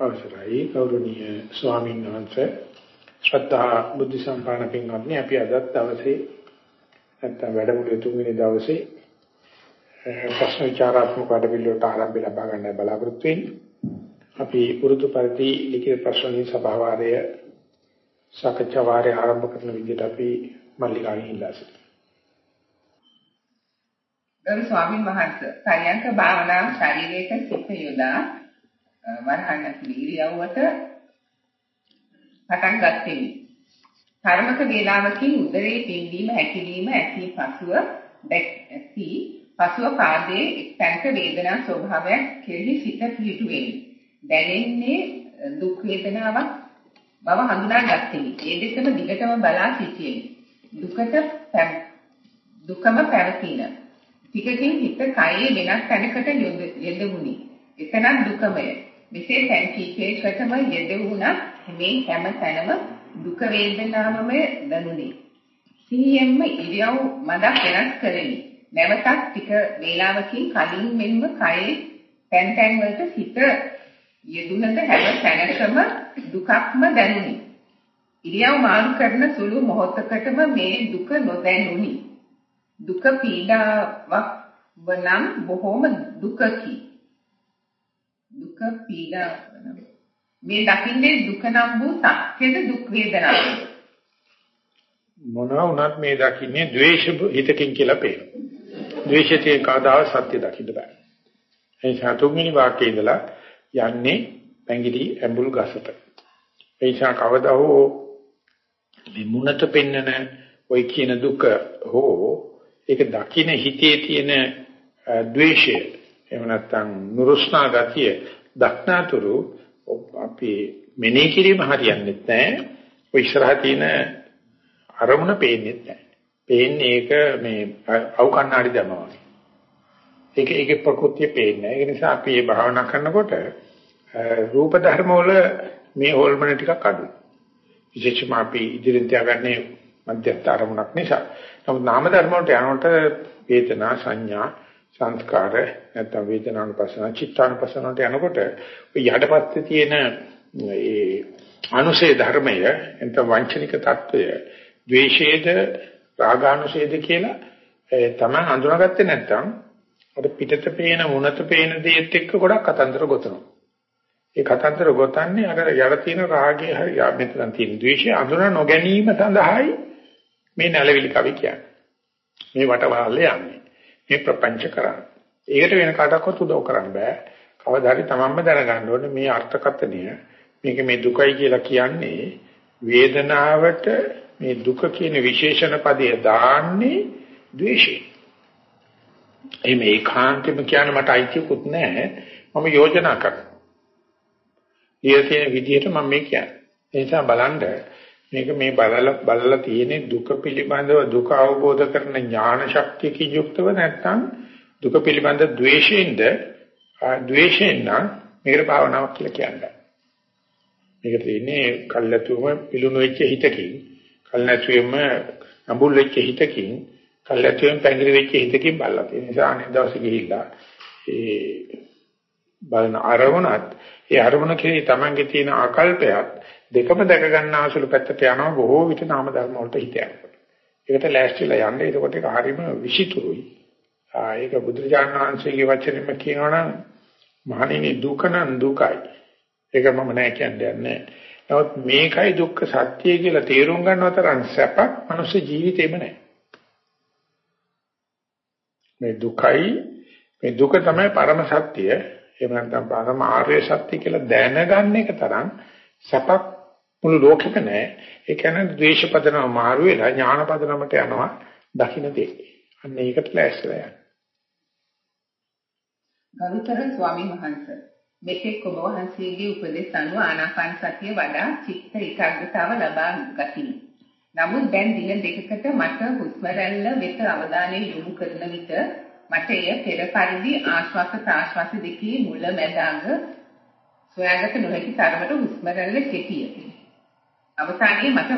අවසරයි ගෞරවනීය ස්වාමීන් වහන්සේ ශ්‍රද්ධා බුද්ධ සම්පන්න පින්වත්නි අපි අද දවසේ නැත්නම් වැඩමුළුවේ තුන්වෙනි දවසේ ප්‍රශ්න විචාරාත්මක වැඩපිළිවෙලට ආරම්භය ලබා ගන්න බලාපොරොත්තු වෙන්නේ. අපි පුරුදු පරිදි ලිඛිත ප්‍රශ්න සභාවාරය සාකච්ඡා වාරය ආරම්භ කරන විදිහට අපි මල්ලිකාගෙන් ඉල්ලා සිටිනවා. ගරු ස්වාමීන් වහන්සේ පරියන්ක භාවනාව ශරීරයට සිත යොදා වරහන් ඉරියව්වට පටන් ගත්තෙමි. කර්මක වේලාවකින් උදරයේ පිම්බීම හැකිලිම ඇති පසුව දැක්සි පසුව පාදයේ එක්තැනක වේදනා ස්වභාවයක් කෙරෙහි සිත පිහිටුවෙමි. දැනෙන්නේ දුක් වේදනාවක් බව හඳුනා ගත්තෙමි. ඒ දෙකම දිගටම බලා සිටියෙමි. දුකට දුකම පැවතින. ටිකකින් හිත කයේ වෙනස් තැනකට යෙදුණි. එතනක් දුකමය. මෙසේ තැන් කීපයකටම යෙදුණා මේ හැම තැනම දුක වේදනාවම දැනුනි. සිහියෙන්ම ඉරියව් මදක් වෙනස් කරමි. නැවතත් ටික වේලාවකින් කලින් මෙන්ම කයේ තැන් තැන් වලට හිත යෙදුනද හැම තැනකම දුකක්ම දැනුනි. ඉරියව් මාරු කරන සුළු මොහොතකටම මේ දුක නොදැනුනි. දුක පීඩාවක් වනම් බොහෝම දුකකි. දුක පීඩා මේ දකින්නේ දුක නම් වූ සත්‍යද දුක් වේදනාව. මොනවා වුණත් මේ දකින්නේ ද්වේෂ හිතකින් කියලා පේනවා. ද්වේෂයේ කාදාව සත්‍ය දකින්න බෑ. ඒ සතුන්ගිනි වාක්‍යයේ ඉඳලා යන්නේ පැංගිලි ඇඹුල් ගසට. ඒ නිසා කවදා හෝ මේ මුණත පෙන්නන ওই කියන දුක හෝ ඒක දකින්න හිතේ තියෙන ද්වේෂය එහෙම නැත්නම් නුරුස්නා ගතිය දක්නාතුරු අපි මෙනෙහි කිරීම හරියන්නේ නැහැ. ඔය ඉස්සරහ තියෙන අරමුණ පේන්නේ නැහැ. පේන්නේ ඒක මේ අවු කණ්ණාඩි දැමනවා. ඒක ඒකේ ප්‍රകൃතිය පේන්නේ. ඒ නිසා අපි මේ භාවනා කරනකොට රූප ධර්ම වල මේ හොල්මන ටිකක් අඩුයි. විශේෂයෙන්ම අපි ඉදිරියෙන් තියාගන්නේ මධ්‍යස්ථ අරමුණක් නිසා. නමුත් නාම ධර්ම වලට යනකොට වේදනා සංඥා සංස්කාර නැත්නම් වේදනානුපස්සන චිත්තානුපස්සන වලට යනකොට ඔය යඩපත්ති තියෙන ඒ අනුසේ ධර්මය නැත්නම් වංචනික తত্ত্বය ද්වේෂයේද රාගානුසේද කියලා තමයි අඳුනගත්තේ නැත්නම් අර පිටත පේන මුණත පේන දේත් එක්ක ගොඩක් කතන්දර ගොතනවා. ඒ කතන්දර ගොතන්නේ අර යර තියෙන රාගය හරි මෙතන තියෙන ද්වේෂය අඳුන නොගැනීම සඳහායි මේ නැලවිලි කවි කියන්නේ. මේ වටවලල්ල යන්නේ. මේ ප්‍රපංච කරන්නේ. ඒකට වෙන කාටවත් උදව් කරන්න බෑ. කවදා හරි තමන්ම දැනගන්න ඕනේ මේ අර්ථකථනය මේක මේ දුකයි කියලා කියන්නේ වේදනාවට මේ දුක කියන විශේෂණ පදය දාන්නේ ද්වේෂය. එහෙම ඒකාන්තෙම කියන මට අයිතියකුත් නැහැ. මම යෝජනා කරනවා. ඊයතේ විදිහට මම මේ කියන්නේ. ඒ නිසා බලන්න මේක මේ බලලා බලලා තියෙන දුක පිළිබඳව දුක අවබෝධ කරන ඥාන ශක්තියකින් යුක්තව නැත්නම් දුක පිළිබඳ ද්වේෂයෙන්ද ද්වේෂයෙන් නම් මේකට භාවනාවක් කියලා කියන්නේ. මේක තියෙන්නේ කල්ැතුම පිලුණු වෙච්ච හිතකින් කල්ැතුෙම අඹුල් වෙච්ච හිතකින් කල්ැතුෙම පැංගිරි වෙච්ච හිතකින් බලලා තියෙන නිසා අනිත් දවසේ ගිහිල්ලා ඒ බලන අරමුණත් ඒ අරමුණ කෙරෙහි Tamange තියෙන ආකල්පයත් දෙකම දැක ගන්න ආසුළු පැත්තට යනවා බොහෝ විට නාම ධර්ම වලට හිත යනකොට. ඒකට ලෑස්තිලා යන්න එතකොට ඒක හරීම විචිතුරුයි. ඒක බුදුරජාණන් වහන්සේගේ වචනෙම කියනවනම් මහණෙනි දුක නම් දුකයි. ඒක මම නෑ කියන්නේ නැහැ. නමුත් මේකයි දුක්ඛ සත්‍යය කියලා තේරුම් ගන්නව තරම් සැපක් මනුස්ස ජීවිතේම නැහැ. මේ දුකයි මේ දුක තමයි පරම සත්‍යය. එහෙම නැත්නම් පරම ආර්ය සත්‍ය කියලා දැනගන්න එක තරම් සැපක් මුළු ලෝකෙක නැහැ. ඒ කියන්නේ ද්වේෂ පදනම මාරු වෙලා ඥාන පදනමට යනවා දකින්න දෙය. අන්න ඒකට ලෑස්තිලා යන්න. ගරුතර ස්වාමීන් වහන්සේ මෙතෙක් ඔබ වහන්සේගේ උපදෙස් අනුව ආනාපාන සතිය වඩා චිත්ත ඒකාග්‍රතාව ලබා ගතිමි. නමුත් දැන් දින දෙකකට මට හුස්ම රැල්ල වෙත අවධානය යොමු කරන විට මට එය පෙර පරිදි ආශ්වාස ප්‍රාශ්වාස දෙකේ මුල මැද අග සොයාගත නොහැකි තරමට හුස්ම රැල්ල කෙටිය. අවසානයේ මට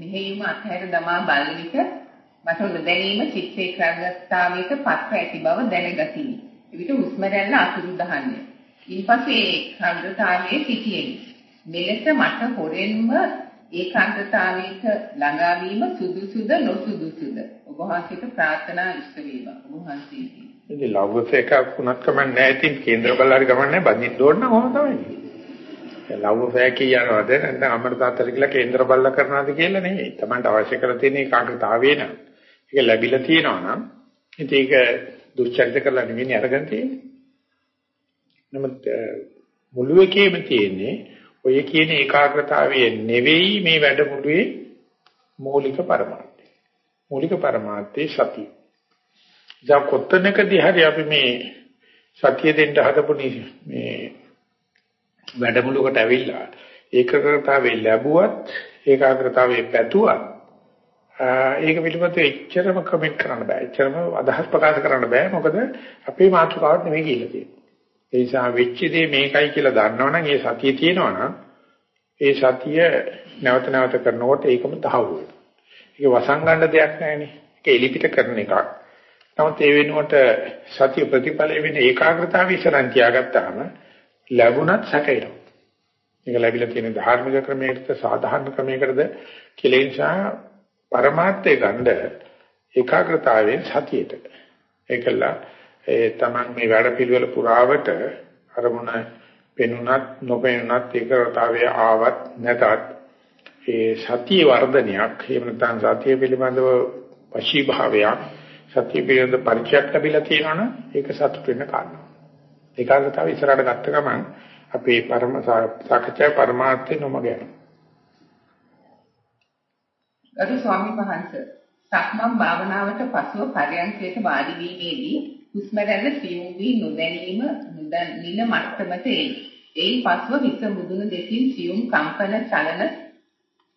මෙහෙයුම අත්හැර දමා බලන විට මට නොදැනීම චිත්ත ඒකාග්‍රතාවයට පත්ව ඇති බව දැනගතිමි. එවිට හුස්ම රැල්ල අතුරු දහන්නේ. ඉන්පසු ඒ ඒකාග්‍රතාවයේ සිටියෙමි. මෙලෙස මට හොරෙන්ම ඒකාග්‍රතාවයට ළඟා වීම සුදුසුද නොසුදුසුද? ඔබ වහන්සේට ප්‍රාර්ථනා ඉෂ්ට වේවා. ඔබ වහන්සේගේ. ඉතින් ලව්වස එකක් වුණත් කමන්නේ නැහැ. ඉතින් කේන්ද්‍ර බල්ලාරි ගමන්නේ බඳින්න ඕන නම් ඔහොම තමයි. ලව්ව ෆෑ කියනවාද නැත්නම් අමර තාත්තට කියලා කේන්ද්‍ර බල්ල කරනවාද කියලා නෙමෙයි. Tamanට අවශ්‍ය කරලා තියෙන ඒකාග්‍රතාවය නම් ඒක ලැබිලා තියෙනවා නම් ඉතින් ඒක දුර්චරිත කරලා නෙවෙයි අරගෙන තියෙන්නේ. නමුත් මුළු එකේම තියෙන්නේ ඔය කියන ඒකාග්‍රතාවය නෙවෙයි මේ වැඩමුළුවේ මූලික පරමාර්ථය. මූලික පරමාර්ථය සතිය. දැන් කොත්තනකදී හරි අපි මේ සතිය දෙන්න හදපු මේ වැඩමුළුවකට ඇවිල්ලා ඒකාග්‍රතාවේ ලැබුවත් ඒකාග්‍රතාවේ පැතුවත් ඒක පිළිබඳව එච්චරම කමෙන්ට් කරන්න බෑ. එච්චරම අදහස් ප්‍රකාශ කරන්න බෑ. මොකද අපේ මාතෘකාවට නෙමෙයි කියලා තියෙන්නේ. ඒ නිසා වෙච්ච දේ මේකයි කියලා දන්නවනම් ඒ සතිය තියෙනවනම් ඒ සතිය නැවත නැවත කරනකොට ඒකම තහවුරු වෙනවා. ඒක වසංගන්න දෙයක් නැහැනේ. ඒක එලිපිට කරන එකක්. නමුත් ඒ වෙනුවට සතිය ප්‍රතිඵලය වෙන ඒකාග්‍රතාවය ඉස්සරන් තියාගත්තාම ලැබුණත් සැකේනවා. මේක ලැබිලා තියෙන ධාර්මික ක්‍රමයකටද සාධාරණ ක්‍රමයකටද කියලා නිසා પરමාර්ථය ගන්න ඒකාග්‍රතාවයෙන් සතියට. ඒකල ඒ Taman මේ වැඩ පිළිවෙල පුරාවට අරමුණ පෙනුනත් නොපෙනුනත් ඒකාග්‍රතාවය ආවත් නැතත් ඒ සතිය වර්ධනයක් එහෙම නැත්නම් සතිය පිළිබඳව වශී භාවයක් සතිය පිළිබඳ පරිචයක් ලැබිලා තියෙනවනේ ඒක සතුට වෙන්න කාරණා. ඒකාග්‍රතාවය ඉස්සරහට ගත්ත ගමන් අපේ පරම සාකච්ඡාවේ පරමාර්ථය නොමග යනවා. ගරු ස්වාමීන් වහන්සේ සක්මන් භාවනාවට පසුව පරයන්කයට වාඩි වීමේදී හුස්ම රැල්ල සියුම් වී නොදැනීම නිල මට්ටමට එයි. එයින් පසුව හිස මුදුන දෙකින් සියුම් කම්පන චලන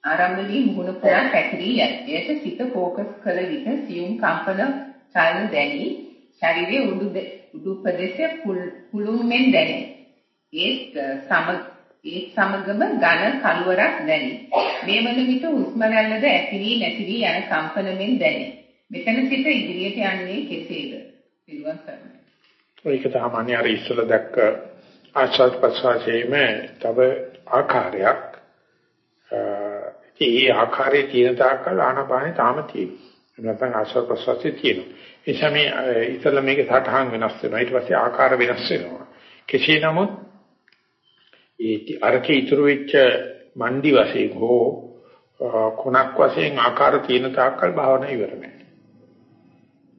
ආරම්භ වී මුහුණ පුරා පැතිරී යයි. එයට සිත ફોකස් කළ විට සියුම් කම්පන චලන දැනි ශරීරයේ උඩු උඩු ප්‍රදේශයේ පුළුන් මෙන් දැනේ. ඒත් සම ඒ සමගම ඝන කළුවරක් දැනේ. මේ වන විට හුස්ම රැල්ලද ඇතිවි නැතිවි යන කම්පනමින් දැනේ. මෙතන සිට ඉදිරියට යන්නේ කෙසේද? පිළිවන් සරණයි. ඒක තමයි අර ඉස්සල දැක්ක ආස්වාද ප්‍රසවාසයේම තව ආකාරයක්. ඒ ආකාරයේ තියෙන තාක්කල් ආනපානේ තාම තියෙනවා. නැත්නම් ආස්වාද ප්‍රසවාසයේ තියෙනවා. ඒ සමේ ඉතල මේක සටහන් වෙනස් වෙනවා. ඊට පස්සේ ආකාර වෙනස් වෙනවා. කෙසේ නමුත් ඒ අරකේ ඉතුරු වෙච්ච මණ්ඩි වශයෙන් හෝ කොනක් වශයෙන් ආකාර තියෙන තාක්කල් භාවනා ඉවර නැහැ.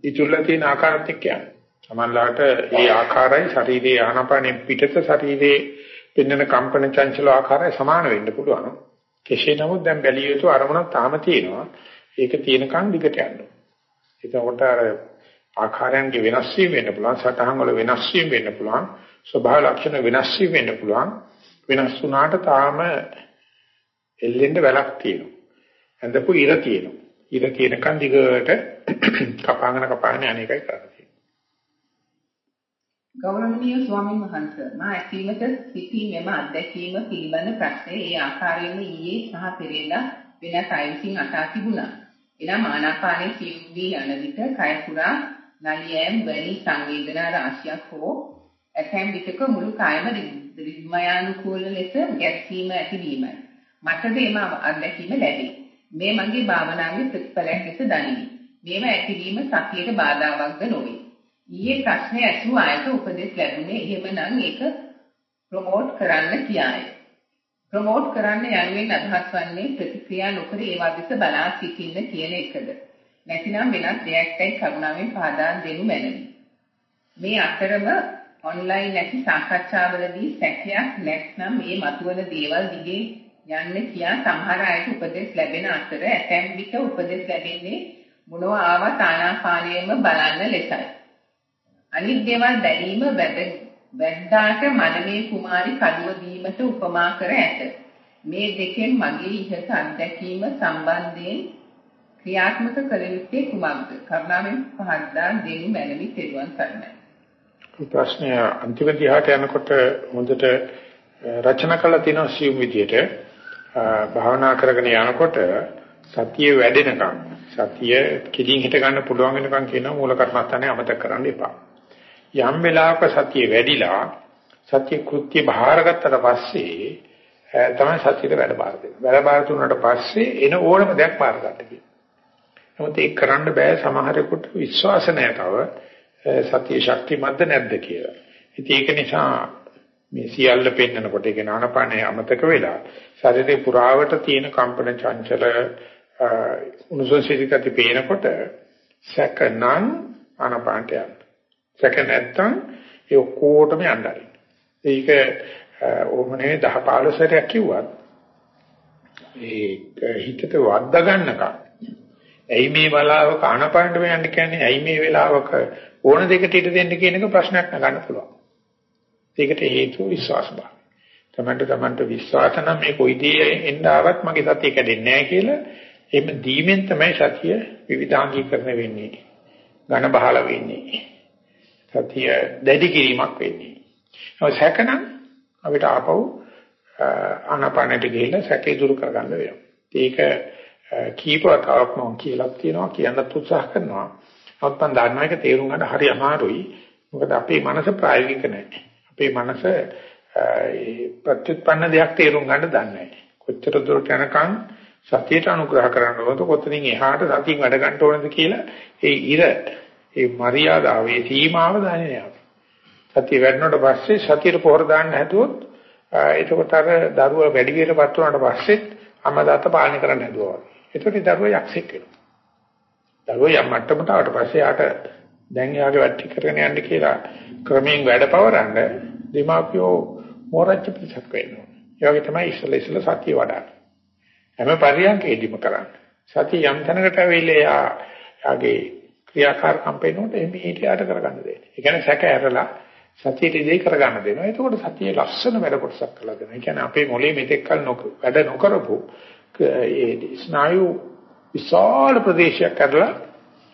ඉතුරුලා තියෙන ආකාරات එක්ක යනවා. සමහරලාට ඒ ආකාරයි ශරීරයේ ආනපනෙ පිටත ශරීරයේ පෙන්වන කම්පන චංචල ආකාරය සමාන වෙන්න පුළුවන්. කෙසේ නමුත් දැන් බැලිය යුතු අරමුණක් තාම තියෙනවා. ඒක තියෙනකන් දිගට යන්න. එතකොට අර ආකාරයන්ගේ වෙනස් වීම වෙන්න පුළුවන්, සටහන් වල වෙනස් වීම වෙන්න පුළුවන්, ස්වභාව ලක්ෂණ වෙනස් වීම වෙන්න පුළුවන්. වෙනස් වුණාට තාම එල්ලෙන්න වැලක් තියෙනවා. ඇඳපු ඉර තියෙනවා. ඉර කියනකන් දිගට කපාගෙන කපාගෙන අනේකයි කරන්නේ. ගෞරවනීය ස්වාමීන් වහන්සේ මා ඇසීමට සිටීමේම අත්දැකීම පිළිබඳ ප්‍රශ්නේ ඒ ආකාරයෙන්ම ඊයේ සහ පෙරේදා වෙනස් අයසින් අසා තිබුණා. එනම් ආනාපානයේ සිව්වි යන විට කය පුරා නලියම් වැනි සංවේදනා රාශියක් හෝ ඇතැම් විටක මුළු කායම රිද්මයානුකූල ලෙස ගැස්සීම ඇතිවීමයි. මටද එම අත්දැකීම ලැබේ. මේ මගේ භාවනාවේ ප්‍රතිඵලයක් ලෙස දනිමි. මේව ඇතිවීම සතියට බාධාවක්ද නොවේ. ඊයේ ප්‍රශ්නේ ඇසූ ආයත උපදෙස් ලැබුණේ එහෙමනම් ඒක ප්‍රොමෝට් කරන්න කියාය. ප්‍රොමෝට් කරන්න යනුවෙන් අදහස් වන්නේ ප්‍රතික්‍රියා නොකර ඒවා දෙස බලා සිටින්න කියන එකද. නැතිනම් වෙනත් දෙයක්යි කරුණාවෙන් පහදා දෙනු මැනවි. මේ අතරම ඔන්ලයින් නැති සාකච්ඡාවලදී සැකයක් නැත්නම් මේ මතුවන දේවල් දිගේ යන්න කියා සමහර අයට උපදෙස් ලැබෙන අතර ඇතැම් විට උපදෙස් ලැබෙන්නේ මොනවා ආවත් ආනාපානයෙම බලන්න ලෙසයි. අනිත් දේවල් බැලීම වැද්දාට මනමේ කුමාරි කඩුව දීමට උපමා කර ඇත. මේ දෙකෙන් මගේ ඉහත අත්දැකීම සම්බන්ධයෙන් ක්‍රියාත්මක කළ යුත්තේ කුමක්ද? කරුණාවෙන් පහදා දෙනු මැනවි තෙරුවන් සරණයි. ප්‍රශ්නය අන්තිම දිහාට යනකොට හොඳට රචනා කළ තියෙන සියුම් විදියට භාවනා කරගෙන යනකොට සතිය වැඩෙනකම් සතිය කිලින් හිට ගන්න පුළුවන් වෙනකම් කියන මූල කර්මස්ථානේ අමතක කරන්න එපා. යම් වෙලාවක සතිය වැඩිලා සත්‍ය කෘත්‍ය බාරගත්තට පස්සේ තමයි සත්‍යෙට වැඩ බාර දෙන්නේ. වැඩ බාර දුන්නාට පස්සේ එන ඕනම දෙයක් බාර ගන්න කියනවා. නමුත් ඒක කරන්න බෑ සමහරෙකුට විශ්වාස නැතව සත්‍ය ශක්තිමත්ද නැද්ද කියලා. ඉතින් ඒක නිසා මේ සියල්ල පෙන්නකොට ඒක නානපානේ අමතක වෙලා ශරීරේ පුරාවට තියෙන කම්පන චංචල උණුසුම් සිතිකති පේනකොට සැකනම් ආනපානට යන්න. සැක නැත්තම් ඒ ඔක්කොටම යන්නයි. ඒක ඕම නෙවෙයි 10 15 සැරයක් කිව්වත් ඒ හිතට වද්දා ගන්නකම් ඇයි මේ බලාවක ආනපානට යන්න කියන්නේ ඇයි මේ වෙලාවක ඕන දෙකට ඉඩ දෙන්න කියන එක ප්‍රශ්නයක් නගන්න පුළුවන්. ඒකට හේතුව විශ්වාස බව. තමන්ට තමන්ට විශ්වාස නම් මේ කොයි දේ එන්න ආවත් මගේ සතිය කැඩෙන්නේ නැහැ කියලා එහෙම දීමෙන් තමයි සතිය විවිධාංගීකරණය වෙන්නේ. ඝන බහල වෙන්නේ. සතිය දැඩි කිරීමක් වෙන්නේ. ඔය සැකනම් අපිට ආපහු ආනාපානෙට ගිහිල්ලා සැකේ දුරු කරගන්න වෙනවා. ඒක කීප වතාවක් මම කියලා තියෙනවා කියන්නත් උත්සාහ කරනවා. නමුත් මම දන්නවා ඒක තේරුම් ගන්න හරි අමාරුයි. මොකද අපේ මනස ප්‍රායෝගික නැහැ. අපේ මනස ප්‍රත්‍යুৎপন্ন දෙයක් තේරුම් ගන්න දන්නේ නැහැ. කොච්චර දුරට යනකම් සතියට අනුග්‍රහ කරන්න ඕනද කොතනින් එහාට සතියෙන් වැඩ ගන්න ඕනද කියලා ඒ ඉර ඒ මරියාදාවේ සීමාව දන්නේ නැහැ. සතිය වැඩනට පස්සේ සතියට පොහොර දාන්න හැදුවොත් එතකොට අර දරුවා වැඩි විදිහටපත් වුණාට පස්සෙත් අමදාත පාලනය කරන්න හැදුවා වගේ. එතකොට දරුවා යක්ෂෙක් වෙනවා. දරුවා යම් මට්ටමකට ආවට පස්සේ ආට දැන් යාගේ වැටි කරගෙන යන්න කියලා ක්‍රමයෙන් වැඩ පවරන්න දෙමාපියෝ මෝරච්ච පිටක් වෙනවා. ඒ වගේ තමයි ඉස්සෙල්ලා ඉස්සෙල්ලා සතිය වඩන්නේ. හැම පරියන්කේදීම කරන්නේ. සතිය යම් තැනකට ඇවිල්ලා යා යාගේ ක්‍රියාකාරකම් පේනකොට එමේ ඊට යට කරගන්න දෙන්නේ. ඒ කියන්නේ සැක ඇරලා සතියට ඉදී කරගන්න දෙනවා. එතකොට සතියේ ලස්සන වැඩ කොටසක් කළා දෙනවා. ඒ කියන්නේ අපේ මොලේ මෙතෙක් කල වැඩ නොකරපු ඒ ස්නායු විශාල ප්‍රදේශයක් කරලා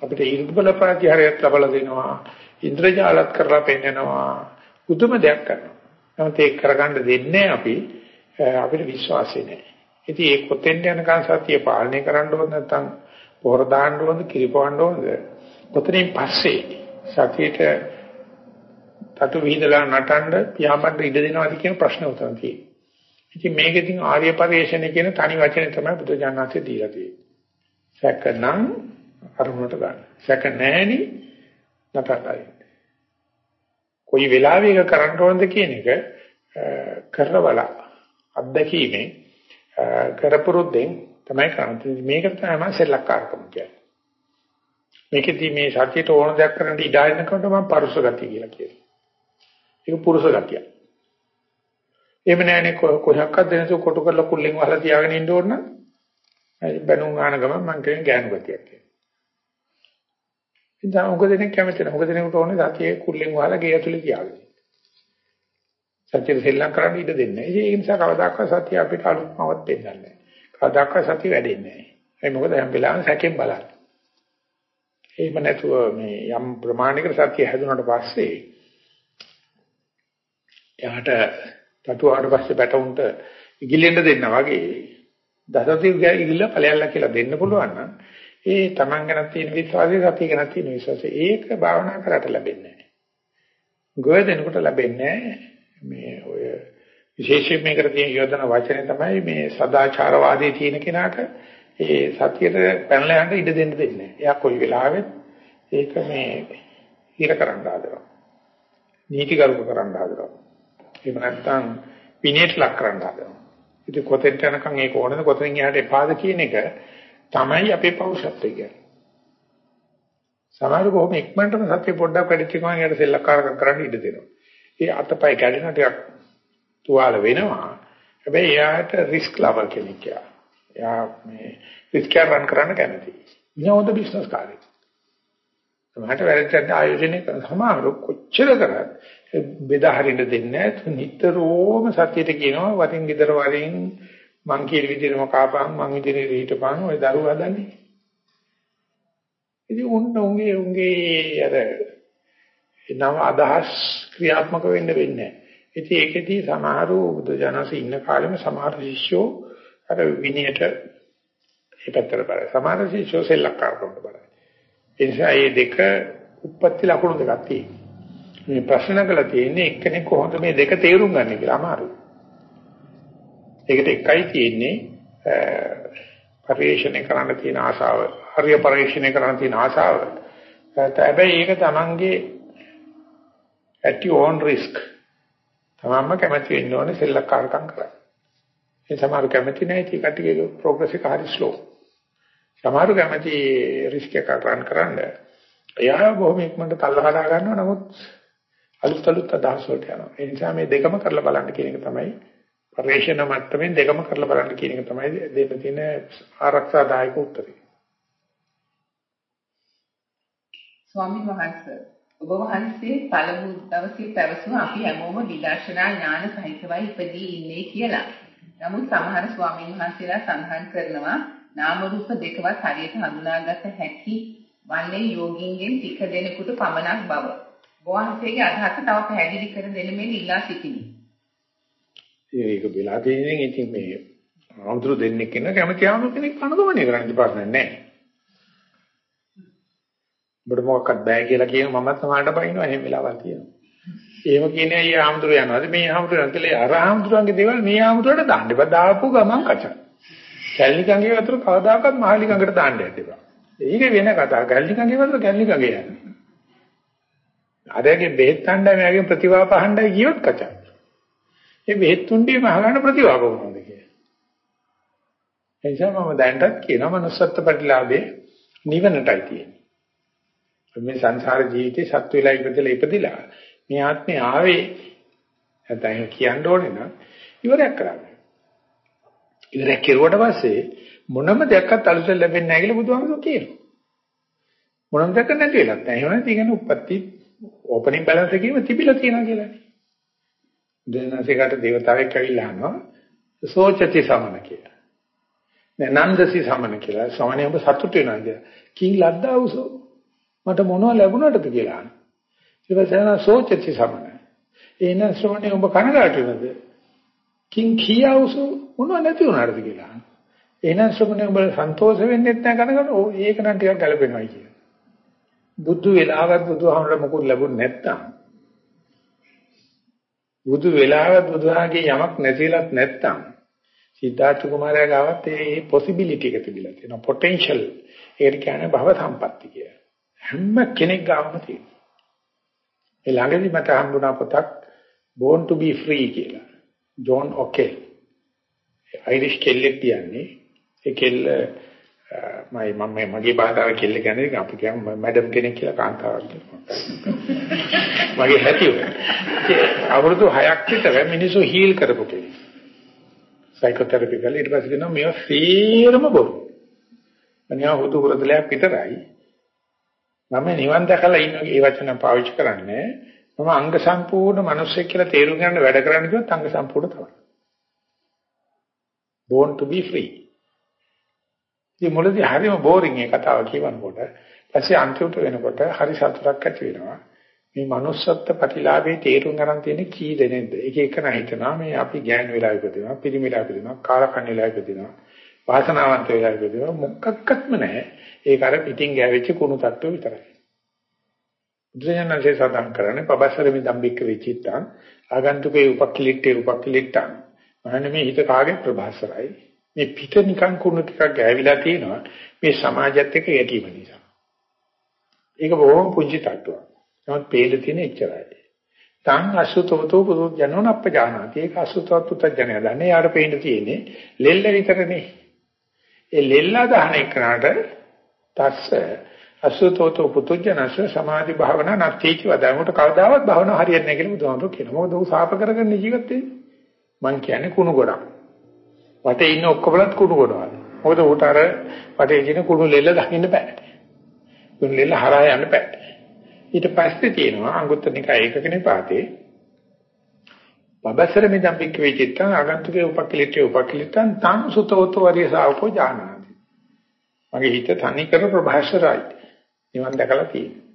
අපිට ඉර්ධබල ප්‍රතිහාරයක් ලබා දෙනවා. ඉන්ද්‍රජාලත් කරලා පෙන්නනවා. උතුම දෙයක් කරනවා. නමුත් ඒක කරගන්න දෙන්නේ අපි අපිට විශ්වාසය නැහැ. ඉතින් ඒ කොතෙන්ද යනකන් සතිය පාලනය කරන්න ඕන නැත්නම් පොර දාන්න ඕනද කිරිපවන්න ඕනද? කොතනින් පස්සේ සතියට තතු විහිදලා නටන්න පියාඹන්න ඉඩ දෙනවද කියන ප්‍රශ්න උතන තියෙනවා. ඉතින් මේකෙන් ආර්ය පරිශ්‍රණය කියන තනි වචනේ තමයි බුදුජානනාථේ දීලා තියෙන්නේ. සැකනම් අරමුණට ගන්න. සැක නැහෙනි නටන්නයි. කොයි වෙලාවෙක කරන්න ඕනද කියන එක කරවලා අත්දැකීමෙන් කරපුරුද්දෙන් තමයි කරන්නේ. මේක තමයි සෙල්ලක්කාරකම කියන්නේ. මේකෙදි මේ සත්‍යයට ඕන දෙයක් කරන්න ඉඩ හරිනකොට මම පරුස ගතිය කියලා කියනවා. ඒක පුරුෂ ගතිය. එහෙම නැහැනේ කොහොක්වත් දෙනසු කොටු කරලා කුල්ලෙන් වහලා තියාගෙන ඉන්න ඕන නම් බැනුම් ආන ගමන් මං කියන්නේ ගෑනු ගතියක් කියලා. ඉතින් උග දෙනෙක් කැමති නැහැ. උග දෙනෙකුට ඕනේ සතියේ කුල්ලෙන් වහලා ගේ ඇතුලේ තියාගෙන. සත්‍ය දෙල්ලම් කරන්න ඉඩ දෙන්නේ නැහැ. ඒ නිසා කවදාකවත් සත්‍ය අපිට අලුත්මවත් දෙන්නේ නැහැ. කවදාකවත් සත්‍ය වැඩෙන්නේ නැහැ. ඒ මොකද හැම වෙලාවෙම සැකෙන් බලන්නේ. එහෙම නැතුව මේ යම් ප්‍රමාණික සත්‍ය හැදුනට පස්සේ එයාට තටුවාට පස්සේ බැටුන්ට ඉගිලෙන්න දෙන්න වගේ දසති ඉගිල්ල ඵලයල්ලා කියලා දෙන්න පුළුවන් නම් ඒ Taman ගැන තියෙන විශ්වාසය සතිය ගැන තියෙන විශ්වාසය ඒක භාවනා කරලා ලැබෙන්නේ නැහැ. ගොය දෙනකොට ලැබෙන්නේ මේ ඔය විශේෂයෙන් මේකට තියෙන යොදන වචනේ තමයි මේ සදාචාරවාදී තියෙන කෙනාට ඒ සතියට පැනලා යන්න ඉඩ දෙන්න දෙන්නේ. එයා කොයි වෙලාවෙත් ඒක මේ හිර කරන්න හදනවා. නීතිගරුක කරන්න හදනවා. එහෙම නැත්නම් විනයට ලක් කරන්න හදනවා. ඉතින් කොතෙන්ට යනකම් ඒක ඕනද කොතෙන් එහාට එපාද කියන එක තමයි අපේ පෞරුෂත්වය කියන්නේ. සමහර කොහොම ඉක්මනටම සත්‍ය පොඩ්ඩක් වැඩිච්ච ගමන් යාට සෙල්ලක්කාරකම් කරන්න ඉඩ දෙනවා. ඒ අතපය කැඩෙන ටිකක් තුවාල වෙනවා. හැබැයි එයාට රිස්ක් ලවර් කෙනෙක් යා. එයා මේ රිස්ක් රන් කරන්න කැමතියි. විනෝද බිස්නස් කාර්යය. සමහරට වැරද්දට ආයෝජනය කරන සමහර කොච්චර කරත් බෙදා හරින්න දෙන්නේ නැහැ. නිතරම සත්‍යයට කියනවා වරින් ගෙදර වරින් මං කියන විදිහටම කාපන් මං විදිහට හිටපන් ඔය දරුවා හදන්නේ. ඉතින් උන්න උන්ගේ උන්ගේ අර නව අදහස් ක්‍රියාත්මක වෙන්න වෙන්නේ නැහැ. ඉතින් ඒකෙදී සමහරු බුදුජානක ඉන්න කාලෙම සමහර ශිෂ්‍යෝ අර විනයට ඒ පැත්තට බලයි. සමහර ශිෂ්‍යෝ සෙල්ලක්කාරකමට බලයි. ඒ නිසා මේ දෙක උප්පත්ති ලකුණු දෙකක් තියෙනවා. මේ ප්‍රශ්න කළා තියෙන්නේ එක්කෙනෙක් කොහොමද මේ දෙක තේරුම් ගන්න කියලා අමාරුයි. ඒකට එකයි තියෙන්නේ පරිශ්‍රණය කරන්න තියෙන ආසාව. හරිය පරිශ්‍රණය කරන්න තියෙන ආසාව. හැබැයි ඒක තමන්ගේ at your own risk. තමන්ම කැමති වෙන්න ඕනේ සෙල්ලක්කාරකම් කරන්න. ඒ සමහර කැමති නැහැ ඒ කට්ටියගේ progress එක හරි slow. සමහර කැමති risk එක රන් කරන්න. එයා බොහොම ඉක්මනට තල්ල හදා ගන්නවා නමුත් අලුත් අලුත් අදහස් වලට යනවා. ඒ නිසා මේ දෙකම කරලා බලන්න කියන එක තමයි පරිශන මට්ටමින් දෙකම කරලා බලන්න කියන එක තමයි දෙන්න තියෙන ආරක්ෂාදායක උත්තරේ. ස්වාමීන් වහන්සේ ඔබ වහන්සේ පළමු දවසේ පැවසුව අපි හැමෝම විදර්ශනා ඥාන සහිතවයි ඉපදී ඉන්නේ කියලා. නමුත් සමහර ස්වාමීන් වහන්සේලා සඳහන් කරනවා නාම රූප දෙකවත් හරියට හඳුනාගත හැකි වන්නේ යෝගීන්ගෙන් ටික දෙනෙකුට පමණක් බව. වහන්සේගේ අදහස තව පැහැදිලි කර දෙන්න මෙන්න ඉල්ලා සිටිමි. ඒක වෙලා තියෙන ඉතින් මේ ආමුදුරු දෙන්නෙක් ඉන්න කැමති ආමුදුරු කෙනෙක් අනුගමනය කරන්න ප්‍රශ්න නැහැ. ඔබට මොකක්වත් බෑ කියලා කියන මමත් සමානට බයිනවා එහෙම වෙලාවල් තියෙනවා. එහෙම කියන්නේ අය ආමුදුරු යනවාද මේ ආමුදුරු යනකලේ අර ආමුදුරන්ගේ දේවල් මේ ආමුදුරට දාන්න එපා දාපු ගමන් කචා. කැලණි ගඟේ වතුර කවදාකවත් මහලි ගඟට දාන්න යන්න එපා. ඒක වෙන කතාවක්. කැලණි ගඟේ වතුර කැලණි ගඟේ යන්නේ. අරගේ බෙහෙත් හණ්ඩයි මෙයාගේ ප්‍රතිවාප හණ්ඩයි කියොත් කචා. ඒ බෙහෙත් තුණ්ඩේ මහගන්න ප්‍රතිවාප මොනවද කියලා. ඒ නිසා මම දැන්ටත් කියනවා manussත්ත්ව ප්‍රතිලාභේ නිවනටයි තියෙන්නේ. මේ සංසාර ජීවිතේ සත්ව වෙලා ඉපදලා ඉපදිලා මේ ආත්මේ ආවේ නැත්නම් කියන්න ඕනේ නම් ඉවරයක් කරන්න. ඉවරයක් කෙරුවට පස්සේ මොනම දෙයක්වත් අලුතෙන් ලැබෙන්නේ නැහැ කියලා බුදුහාමුදුරුවෝ කියනවා. මොනම දෙයක් නැති වෙලත් නැහැ. එහෙම නැති කියන්නේ උප්පත්ති ඕපනින් බැලන්ස් එකේම තිබිලා තියෙනවා කියලානේ. දෙනසෙකට දේවතාවෙක් ඇවිල්ලා අහනවා සෝචති සමන කියලා. නෑ නන්දසි සමන කියලා. සමනේ ඔබ සතුට වෙනවා කියලා. කිං ලද්දා උසෝ මට මොනව ලැබුණාටද කියලා අහනවා. ඊට පස්සේ සෝචති සමන. එන ශ්‍රවණේ ඔබ කනගාටු වෙනද? කිං කියාවුසෝ මොනව නැති වුණාටද කියලා අහනවා. එහෙනම් ශ්‍රමණය ඔබ සන්තෝෂ වෙන්නේ නැත්නම් කනගාටු ඕ ඒක නම් ටිකක් ගැලපෙනවා කියන. බුදු වෙලාවත් බුදුහාමර මොකුත් ලැබුණ නැත්නම් බුදු වෙලාවත් බුදුහාගේ යමක් නැතිලත් නැත්නම් සිද්ධාර්ථ කුමාරයා ගාවත් ඒ possibility එක තිබිලා තියෙනවා potential ඒකට කියන්නේ භව සම්පatti කියලා. හැම කෙනෙක් ගාවම තියෙනවා. ඒ ළඟදී මට හම්බුණා පොතක් born to be free කියලා. John Okell. අයිරිෂ් කෙල්ලෙක් කියන්නේ ඒ කෙල්ල මම මම මගේ භාෂාවේ කෙල්ල කියන්නේ අපි කියමු මැඩම් කෙනෙක් කියලා කාන්තාවක් කියනවා. මගේ හැටිව. අවුරුදු 6ක් විතර මිනිස්සු හීල් කරපු කෙනෙක්. සයිකෝതെරපි කරලා ඊට පස්සේ කියනවා මේවා සේරම බොරු. අනියා හුදු හුරදලයක් විතරයි. මම නිවන් දැකලා ඉන්න ඒ වචන පාවිච්චි කරන්නේ මම අංග සම්පූර්ණ මිනිස්සෙක් කියලා තේරුම් ගන්න වැඩ කරන්න කිව්වොත් අංග සම්පූර්ණ තමයි. born to be free. ඉතින් මුලදී හරිම බෝරින් ඒ කතාව කියවනකොට පස්සේ අන්තිමට වෙනකොට හරි සතුටක් ඇති වෙනවා. මේ manussත්ත්ව ප්‍රතිලාභේ තේරුම් ගන්න තියෙන කී දෙනෙක්ද? එක එක නැහිතනවා මේ අපි ගෑන් වෙලා ඉපදිනවා, පිරිමි වෙලා ඉපදිනවා, කාලකන් වෙලා ඉපදිනවා, වාසනාවන්ත වෙලා ඉපදිනවා මොකක්වත්ම නැහැ. ඒක අර පිටින් ගෑවිච්ච කුණු තත්ත්ව විතරයි. බුදුසසුනේ සඳහන් කරන්නේ පබස්සරමි දම්බික්ක වෙචිත්තං ආගන්තුකේ උපක්ඛලිට්ඨේ උපක්ඛලිට්ඨං මහන්නේ මේ හිත කාගේ ප්‍රභාසරයි මේ පිට නිකන් කුණු ටිකක් ගෑවිලා තියෙනවා මේ සමාජයත් එක්ක යටීම නිසා. ඒක බොහොම පුංචි තට්ටුවක්. නමුත් පේල තියෙන එච්චරයි. තං අසුතවතෝ පුදු ජනෝන අපජානාති. ඒක අසුතවත් පුතඥය දන්නේ. යාට පේන්න තියෙන්නේ ලෙල්ල විතරනේ. ඒ ලෙල්ල දහන එකනට තස්ස අසුතවතෝ පුතුජනස සමාධි භාවනා නැතිචි වදාමකට කවදාවත් භාවනා හරියන්නේ නැහැ කියලා බුදුහාමුදුරුවෝ කියනවා. මොකද ਉਹ සාප කරගෙන ජීවිතේ මං කියන්නේ කුණු ගොඩක්. වටේ ඉන්න ඔක්කොමලත් කුණු ගොඩවල්. මොකද උට අර වටේ ඉන්න කුණු ලෙල්ල දකින්න බෑ. කුණු ලෙල්ල හරහා යන්න බෑ. ඊට පස්සේ තියෙනවා අංගුත්තර නිකාය ඒකකනේ පාතේ. බබසර මෙදම් පික් වෙචිත්තං ආගන්තුකේ උපක්ලිටේ උපක්ලිටං තං සුතෝතෝ වරිය ශාවකෝ ජානාති. මගේ හිත තනි කර ප්‍රභාෂරයි. නිවන් දැකලා තියෙනවා.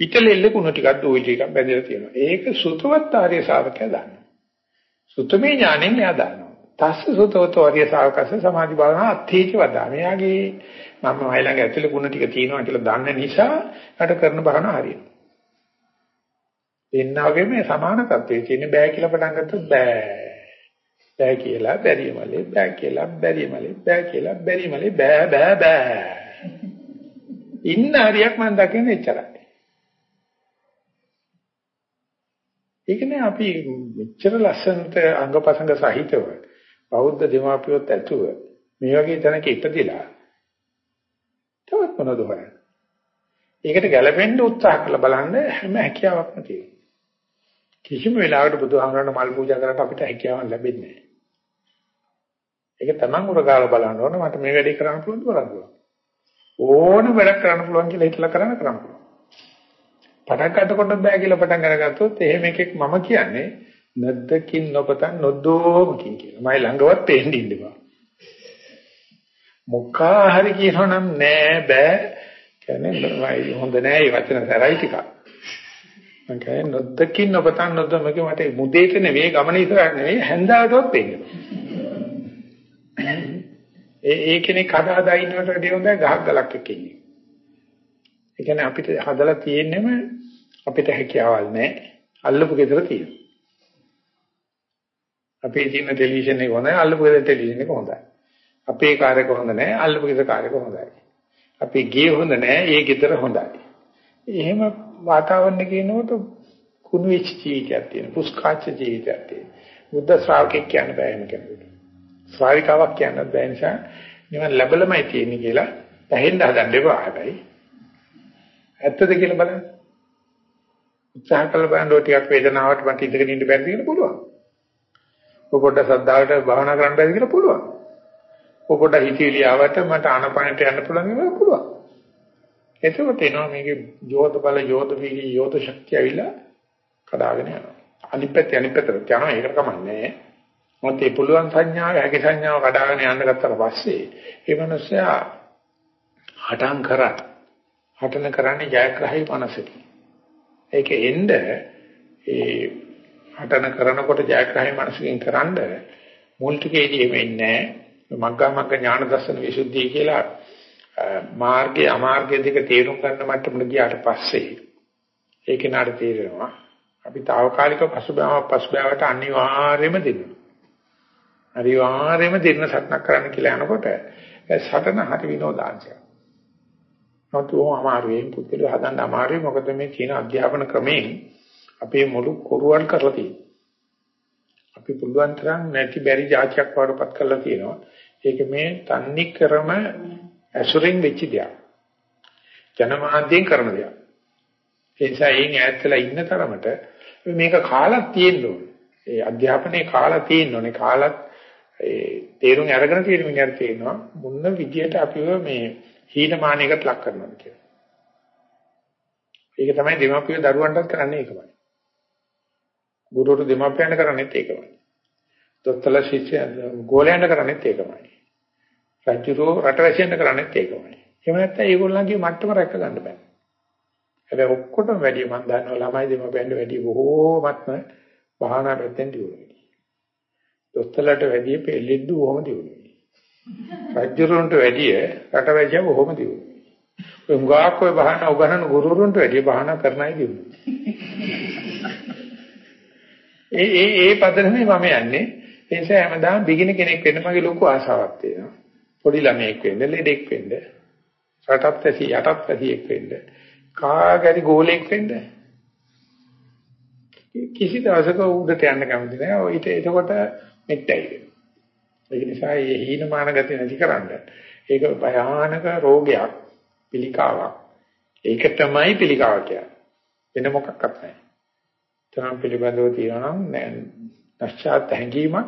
පිටලෙල්ල කුණු ටිකක් දෝයි ටිකක් බැඳලා තියෙනවා. ඒක සුතවත් ආර්ය ශාවකයා දන්නවා. සුතමේ ඥාණයෙන් එයා දන්නවා. තස්ස සුතවතෝ අරිය ශාවකස සමාධි භාවනා අත්‍යීච වදා. මෙයාගේ මම මයි ළඟ ඇතුලේ ගුණ ටික තියෙනවා කියලා දන්න නිසා අට කරන භාවනා හරියනවා. දෙන්නාගේ මේ සමාන තත්ත්වයේ තියෙන බෑ කියලා පටන් ගත්තොත් බෑ. බෑ කියලා බැරි මලේ බෑ කියලා බැරි මලේ බෑ කියලා බැරි මලේ බෑ බෑ බෑ. ඉන්න හරියක් මම දකින්නේ එච්චරයි. ඒකනේ අපි මෙච්චර ලස්සනට අංගපසංග සහිතව බෞද්ධ දෙමාපියොත් ඇතුව මේ වගේ තැනක ඉපදිලා තවත් මොනවද හොයන්නේ? ඒකට ගැළපෙන්න උත්සාහ කරලා බලන්න හැම හැකියාවක්ම තියෙනවා. කිසිම වෙලාවකට බුදුහාමරණ මල් පූජා කරලා අපිට හැකියාවක් ලැබෙන්නේ නැහැ. ඒක තමන් උරගාලා බලන්න ඕන මට මේ වැඩේ කරන්න පුළුවන්ද බලන්න. ඕන වැඩක් කරන්න පුළුවන් කියලා හිතලා කරන්න කරන්න පුළුවන්. පටන් ගන්නකොට බෑ කියලා පටන් අරගත්තොත් එහෙම එකෙක් මම කියන්නේ නැද්දකින් නොපතන් නොදෝමකින් කියලා. මයි ළඟවත් පේන්නේ ඉන්නවා. මොකා හරි කියනනම් නෑ බෑ කියන්නේ හොඳ නෑ මේ වචන සරයි ටිකක්. මම කියන්නේ නොදකින් නොපතන් නොදමක මට මුදේට නෙවෙයි ගමන ඉස්සරහ නෙවෙයි හැන්දාවටවත් පේන්නේ. ඒ ඒ කෙනෙක් හදාදා ඉන්නවට වඩා හොඳයි ගහක් ගලක් එක්ක ඉන්නේ. ඒ කියන්නේ අපිට හදලා තියෙන්නෙම අපිට හැකියාවල් නැහැ. අල්ලපු ගෙදර තියෙනවා. අපේ තියෙන ටෙලිවිෂන් එක හොඳයි අල්ලපු ගෙදර ටෙලිවිෂන් එක හොඳයි. අපේ කාර් එක හොඳ නැහැ අල්ලපු ගෙදර කාර් එක හොඳයි. අපේ ගේ හොඳ නැහැ ඒ ගෙදර හොඳයි. එහෙම වාතාවරණ කියනකොට කුණු වෙච්ච ජීවිතයක් තියෙන පුස්කාච්ච ජීවිතයක් තියෙන. බුද්ධ ශ්‍රාවකෙක් කියන්න බෑ එහෙම කෙනෙකුට. ශ්‍රාවිකාවක් කියන්න බෑ නිසා නිවන් ලැබලමයි තියෙන්නේ කියලා පැහෙන්න හදන්න එපා හැබැයි. ඇත්තද කියලා බලන්න. උත්සාහ කළ බලන්න ඔය ටිකක් වේදනාවට මට ඉඳගෙන ඉන්න බැරිද කියලා පුළුවන්. ඔය පොඩ්ඩ සද්දාවට භාවනා කරන්න බැරිද කියලා පුළුවන්. ඔය පොඩ්ඩ හිතවිලි ආවට මට ආනපනට යන්න පුළුවන් කියලා පුළුවන්. එතකොට එනවා මේකේ යෝධ බල යෝධ වීර්ය යෝධ ශක්තිය ඇවිල්ලා කඩාගෙන යනවා. අනිත් පැත්තේ අනිත් පැත්තට යනවා ඒකට කමන්නේ. මොකද මේ පුළුවන් සංඥාව හැකි සංඥාව කඩාගෙන යන්න ගත්තට පස්සේ ඒ මනුස්සයා හටම් කරා. හටන කරන්නේ ජයග්‍රහී මනසකින්. ඒක එන්න ඒ හටන කරනකොට ජයග්‍රහී මනසකින් කරන්ඩ මුල් ටිකේදී එන්නේ මග්ගා මග්ග ඥාන දර්ශන විසුද්ධිය කියලා මාර්ගයේ අමාර්ගයේ දෙක තේරුම් ගන්න මට්ටමට ගියාට පස්සේ ඒක නාඩ තේරෙනවා අපි తాවකාලික පසුබෑම පසුබෑවට අනිවාර්යයෙන්ම දෙනවා. අනිවාර්යයෙන්ම දෙන්න සටනක් කරන්න කියලා යනකොට සටන හරි විනෝදාංශයක්. නතු අමාරුයි පුදුල හදන්න අමාරුයි මොකද මේ කියන අධ්‍යාපන ක්‍රමයෙන් අපේ මුළු කොරුවන් කරලා තියෙනවා. අපි පුළුවන් තරම් නැති බැරි જાතියක් වඩපත් කරලා තියෙනවා. ඒක මේ තන්නි ක්‍රම ඇසුරෙන් වෙච්ච දෙයක්. ජනමාධ්‍යයෙන් කරන දෙයක්. ඒ නිසා එයින් ඈත්ලා ඉන්න තරමට මේක කාලක් තියෙන්න ඕනේ. ඒ අධ්‍යාපනයේ කාලා තියෙන්න ඕනේ. කාලත් ඒ තේරුම් අරගෙන තියෙන මිනිහට තේරෙනවා මොන විදියට අපිව මේ හීනමානයකට ලක් කරනවද කියලා. ඒක තමයි දෙමාපියෝ දරුවන්ටත් කරන්නේ ඒකමයි. ගුරුවරු දෙමාපියන්ට කරන්නේත් ඒකමයි. දොස්තරලා ශිෂ්‍ය ගෝලයන්ට කරන්නේත් ඒකමයි. රජුරෝ රටවැසියන්ට කරන්නේත් ඒකමයි. එහෙම නැත්නම් ඒගොල්ලන්ගේ මට්ටම රැක ගන්න බෑ. හැබැයි ඔක්කොටම වැඩි මම දන්නවා ළමයි දෙමාපියන්ට වැඩි බොහෝමත්ම භාවනා පැත්තෙන් දියුණුයි. දොස්තරලට වැඩි පෙළෙද්දු බොහොම දියුණුයි. රජුරන්ට වැඩිය රටවැසියා බොහොම දියුණුයි. ඔය හුඟක් ඔය බහන උගහන ගුරුවරුන්ට වැඩිය බහන කරනයි දියුණුයි. ඒ ඒ ඒ පදනමේ මම යන්නේ. ඒ නිසා හැමදාම බිගින කෙනෙක් වෙන්න මගේ ලොකු ආසාවක් තියෙනවා. පොඩි ළමයෙක් වෙන්න, ලෙඩෙක් වෙන්න, රටත් ඇසි යටත් ඇසියෙක් වෙන්න, කාගරි ගෝලෙක් වෙන්න. කිසි දවසක උඩට යන්න කැමති නෑ. ඔය ඊට එතකොට මෙට්ටයි වෙනවා. ඒ නිසා මේ හීනමාන ගතිය නැතිකරන්න ඒක භයානක රෝගයක් පිළිකාවක්. ඒක තමයි පිළිකාව කියන්නේ. වෙන මොකක්වත් නැහැ. තරම් පිළිබඳව තියෙනවා නම් නැස්චාත් හැඟීමක්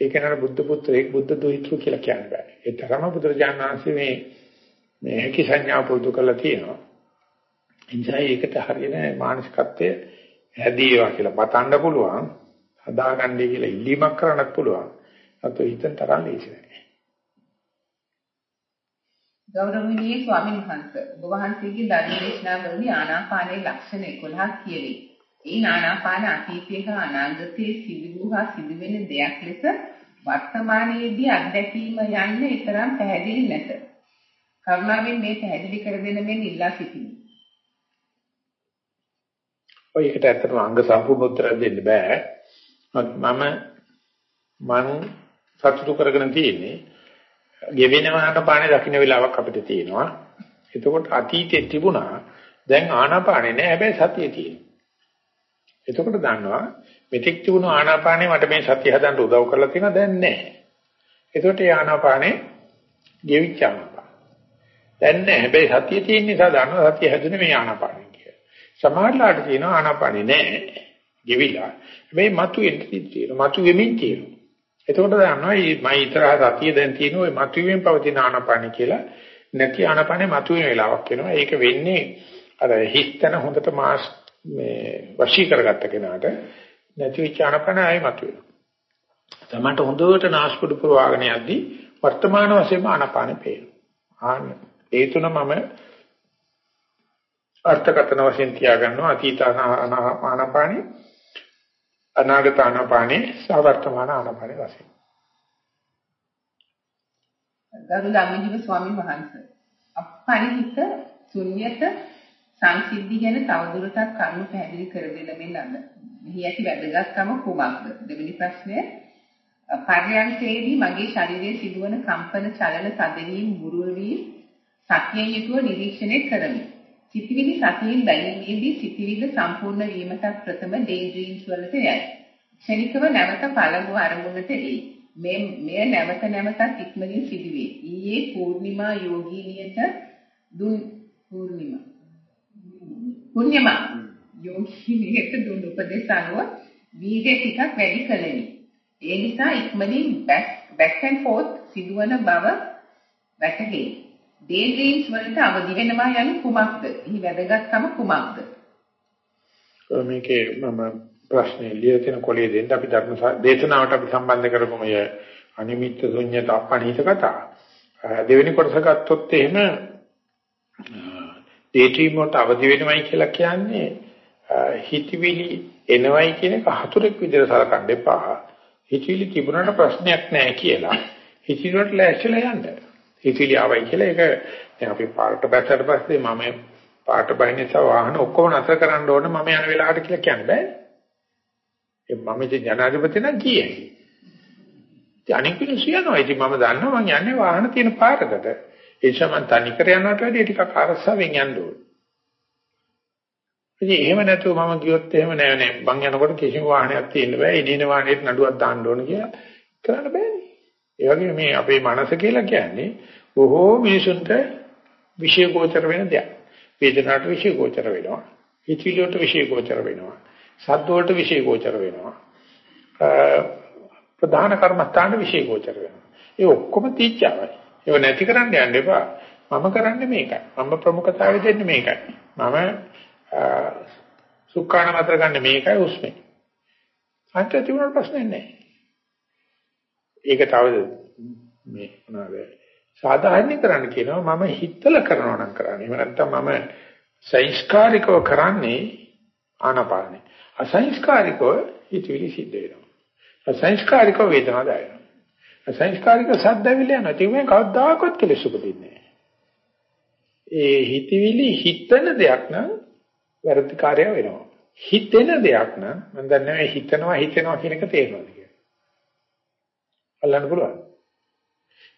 ඒක නර බුද්ධ පුත්‍රයෙක් බුද්ධ දුහිතෘ කියලා කියන්න බෑ. ඒ තරම බුදුරජාණන් වහන්සේ මේ මේ හැකි සංඥා පුරුදු කරලා තියෙනවා. එනිසා ඒකට හරියන මානසිකත්වය හැදීවා කියලා පතන්න පුළුවන්. හදාගන්නයි කියලා ඉල්ලීමක් කරන්නත් පුළුවන්. අතෝ හිතෙන් තරම් ලේසි නෑ. ගෞරවනීය ස්වාමීන් වහන්සේ ඔබ වහන්සේගේ ධර්ම දේශනාවලදී ආනාපානයේ ලක්ෂණ 11ක් කියවේ. ඒ ආනාපාන අතීතයේ හා අනාගතයේ සිදු හා සිදුවෙන දෙයක් ලෙස වර්තමානයේදී අත්දැකීම යන්නේ ඊතරම් පැහැදිලි නැත. කරුණාවෙන් මේ පැහැදිලි කර දෙන මෙන් ඉල්ලා සිටිමි. ඔය එකට ඇත්තටම අංග සම්පූර්ණ උත්තර දෙන්න බෑ. මම මං සතුටු කරගෙන තියෙන්නේ ගෙවෙනවාට පානේ දකින්න වෙලාවක් අපිට තියෙනවා. එතකොට අතීතේ තිබුණා දැන් ආනාපානේ නෑ හැබැයි සතිය තියෙනවා. එතකොට දන්නවා මෙතෙක් තිබුණු ආනාපානේ මට මේ සතිය හදන්න උදව් කරලා තියෙනවා දැන් නෑ. එතකොට ඒ ආනාපානේ ගෙවිච්ච ආනාපාන. දැන් නෑ හැබැයි සතිය තියෙන නිසා දන්නවා සතිය හැදුනේ මේ ආනාපානේ කියලා. සමහරලාට තියෙනවා ආනාපානේ නෑ. ගෙවිලා. හැබැයි මතු වෙන්න තියෙනවා. මතු වෙමින් තියෙනවා. එතකොට දන්නවා මම ඉතරහ සතිය දැන් තියෙන ওই මතු වෙමින් පවතින ආනාපානේ කියලා නැති ආනාපානේ මතු වෙන වෙලාවක් වෙනවා. ඒක වෙන්නේ අර හිස්තන හොඳට මාස් මේ වශී කරගත්ත කෙනාට නැති වෙච්ච ආනාපාන ආයෙ මතු වෙනවා. තමන්ට හොඳට නාස්පුඩු පුරවාගෙන යද්දී වර්තමාන වශයෙන්ම ආනාපානෙ පේනවා. ආන්න ඒ තුන මම අර්ථකථන වශයෙන් තියාගන්නවා අතීත ආනාපානෙ අනාගත ආනාපානෙ සහ වර්තමාන ආනාපානෙ වශයෙන්. ගරු ධම්මජීව ස්වාමීන් වහන්සේ අපරිහිත ශුන්්‍යත සංසිද්ධි ගැන තවදුරටත් කරුණු පැහැදිලි කර දෙන්න මෙන්න අද. මෙහි ඇති වැදගත්කම කුමක්ද? දෙවෙනි ප්‍රශ්නය පර්යන්කේදී මගේ ශරීරයේ සිදුවන කම්පන චලන තදවීම මුරුල් වී සතියෙන් යුතුව නිරීක්ෂණය කරමි. සිතිවිලි සතියෙන් බැලීමේදී සිතිවිල්ල සම්පූර්ණ වීමට ප්‍රථම ඩේ ඩ්‍රීම්ස් වලට යයි. ක්ෂණිකව නැවත පළමු අරමුණට එයි. මේ මෙය නැවත නැවතත් ඉක්මනින් සිදුවේ. ඊයේ පූර්ණිමා යෝගීනියට දුන් පූර්ණිමා පුණ්‍යමා යෝගීනියට දුන් උපදේශ අනුව වීර්ය ටිකක් වැඩි කළෙමි. ඒ නිසා ඉක්මනින් back and forth සිදුවන බව වැටහේ. ඩේ ඩ්‍රීම්ස් වලට අවදි වෙනවා යනු කුමක්ද? එහි වැදගත්කම කුමක්ද? මේකේ මම ප්‍රශ්නේ ලියලා තියෙන කොලේ දෙන්න අපි ධර්ම දේශනාවට අපි සම්බන්ධ කරගමු මේ අනිමිත්ත ශුන්‍යත අපණීත කතා. දෙවෙනි කොටස ගත්තොත් එහෙම ඩේට්‍රීම් වලට අවදි වෙනවයි කියලා කියන්නේ හිතවිලි එනවයි කියන එක හතුරෙක් විදිහට සලකන්න එපා. හිතවිලි තිබුණාට ප්‍රශ්නයක් නැහැ කියලා. හිතවිලි වලට ලෑස්තිලා යන්න. හිතවිලි ආවයි කියලා ඒක දැන් අපි පාරට බැස්සට පස්සේ මම පාට බහිනස වාහන ඔක්කොම නතර කරන්න ඕනේ මම යන වෙලාවට කියලා කියන්න බෑ. ඒ මම ඉතින් ජනාධිපති නම් කියයි. ඉතින් අනික මිනිස්සු යනවා. ඉතින් මම දන්නවා මං යන්නේ වාහන තියෙන පාරකට. ඒ නිසා මං තනිකර යනවට වැඩිය ටිකක් අරසවෙන් යන්න ඕනේ. ඉතින් එහෙම නැතුව මම ගියොත් එහෙම නෑ නෑ. මං යනකොට කිසිම වාහනයක් තියෙන්න බෑ. ඉනින වාහනේට නඩුවක් දාන්න ඕන කියලා කරන්න බෑනේ. ඒ වගේ මේ අපේ මනස කියලා කියන්නේ බොහෝ මිනිසුන්ට විශේෂෝචර වෙන දෙයක්. වේදනාවට විශේෂෝචර වෙනවා. හිතවිලට විශේෂෝචර වෙනවා. සද්ද වලට විශේෂෝචර වෙනවා. ප්‍රධාන කර්මස්ථාන විශේෂෝචර වෙනවා. ඒ ඔක්කොම තීච්චාවයි. ඒව නැති කරන්න යන්න එපා. මම කරන්නේ මේකයි. මම ප්‍රමුඛතාවය දෙන්නේ මේකයි. මම සුඛාන මතර ගන්න මේකයි උස්මේ. අන්ත තිබුණාට ප්‍රශ්නයක් නැහැ. ඒක තව මේ මොනවාද සාධාරණීකරණ කියනවා මම හිතලා කරනවා නම් කරන්නේ. එහෙම නැත්නම් මම සංස්කාරිකව කරන්නේ ආනපානේ. අසංස්කාරිකව හිතවිලි සිද්ධ වෙනවා. අසංස්කාරිකව වේදනාව දැනෙනවා. අසංස්කාරික සද්දවිල යනවා. ඒක මේ කවදාකවත් කෙලෙස් උපදින්නේ නැහැ. ඒ හිතවිලි හිතන දෙයක් නම් වැරදි කාර්යය වෙනවා. හිතෙන දෙයක් නම් මම දන්නේ හිතනවා හිතෙනවා කියන එක තේරෙනවද කියලා. අල්ලන්න පුළුවන්.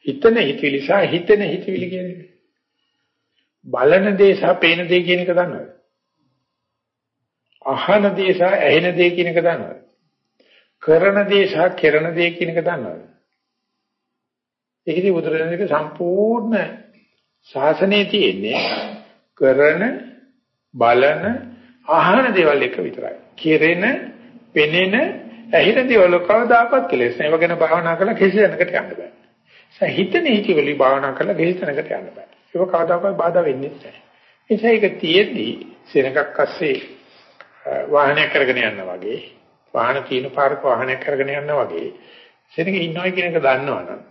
හිතන හිතවිලි සහ හිතෙන හිතවිලි කියන්නේ. බලන දේ සහ පේන දේ කියන එක දන්නවද? අහන දේ සහ ඇහෙන දේ කියන එක දන්නවද? කරන දේ සහ කරන දේ කියන එක දන්නවද? ඒකදී බුදුරජාණන්ගේ සම්පූර්ණ ශාසනයේ තියෙන්නේ කරන බලන අහන දේවල් එක විතරයි. කෙරෙන, පෙනෙන, ඇහෙන දේවල් කවදාකවත් කෙලෙස් නැහැ. ඒව ගැන භාවනා කරලා කිසි දැනකට යන්න බෑ. සහිතන හිතවිලි භාවනා කරලා කිසි දැනකට යන්න බෑ. ඒක කවදාකවත් බාධා වෙන්නේ නැහැ. එනිසා ඒක තියෙද්දි සෙනඟක් අස්සේ වාහනයක් කරගෙන යනවා වගේ, වාහන තියෙන පාරක වාහනයක් කරගෙන යනවා වගේ සෙනඟ ඉන්නවා කියන එක දන්නවනම්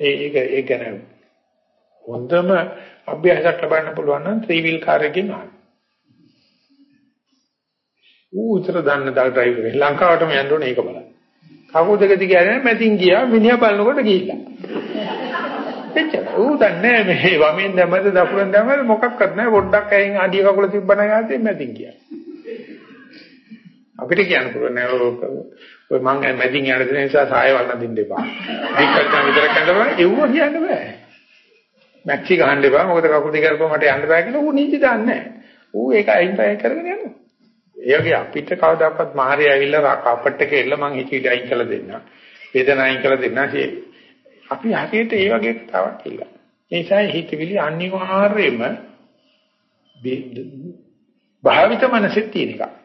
ඒක ඒක ගැන හොඳම අභ්‍යාසයක් ලබන්න පුළුවන් නම් ත්‍රී වීල් කාර් එකකින් ආන්න. ඌ උතර දන්න දා ඩ්‍රයිවර් එක ලංකාවටම යන්න ඕනේ ඒක බලන්න. කකුල් දෙක දිග යන්නේ මැදින් ගියා මිනිහා බලනකොට ගිහිල්ලා. එච්චර. ඌ දන්නේ මේ වමෙන් දැමද දකුණෙන් දැමද මොකක්වත් නැහැ පොඩ්ඩක් ඇයින් අඩිය කකුල තිබ්බනම් ආතේ මැදින් ගියා. අපිට කියන්න පුළුවන් නෑ ඔය මං මැදින් යන දේ නිසා සාය වල්ලා දින්න එපා. ඩික්කල් විතර කඳවන එව්ව කියන්න බෑ. මැක්සි ගහන්න එපා. මොකද කකුල් දෙක කරපුවා මට යන්න බෑ කියලා ඌ නීති දාන්නේ නෑ. ඌ ඒක අයින් පය කරගෙන යනවා. ඒ වගේ අපිට කවදාකවත් මාහරි ඇවිල්ලා කපට් එකේ එල්ල මං හිතීට අයින් කළ දෙන්න. වේදනාව අයින් කළ දෙන්න. අපි හරියට ඒ වගේ කතාවක් කියලා. ඒ නිසා හිතවිලි අනිවාර්යයෙන්ම භාවිත මනසෙත් තියෙන එකක්.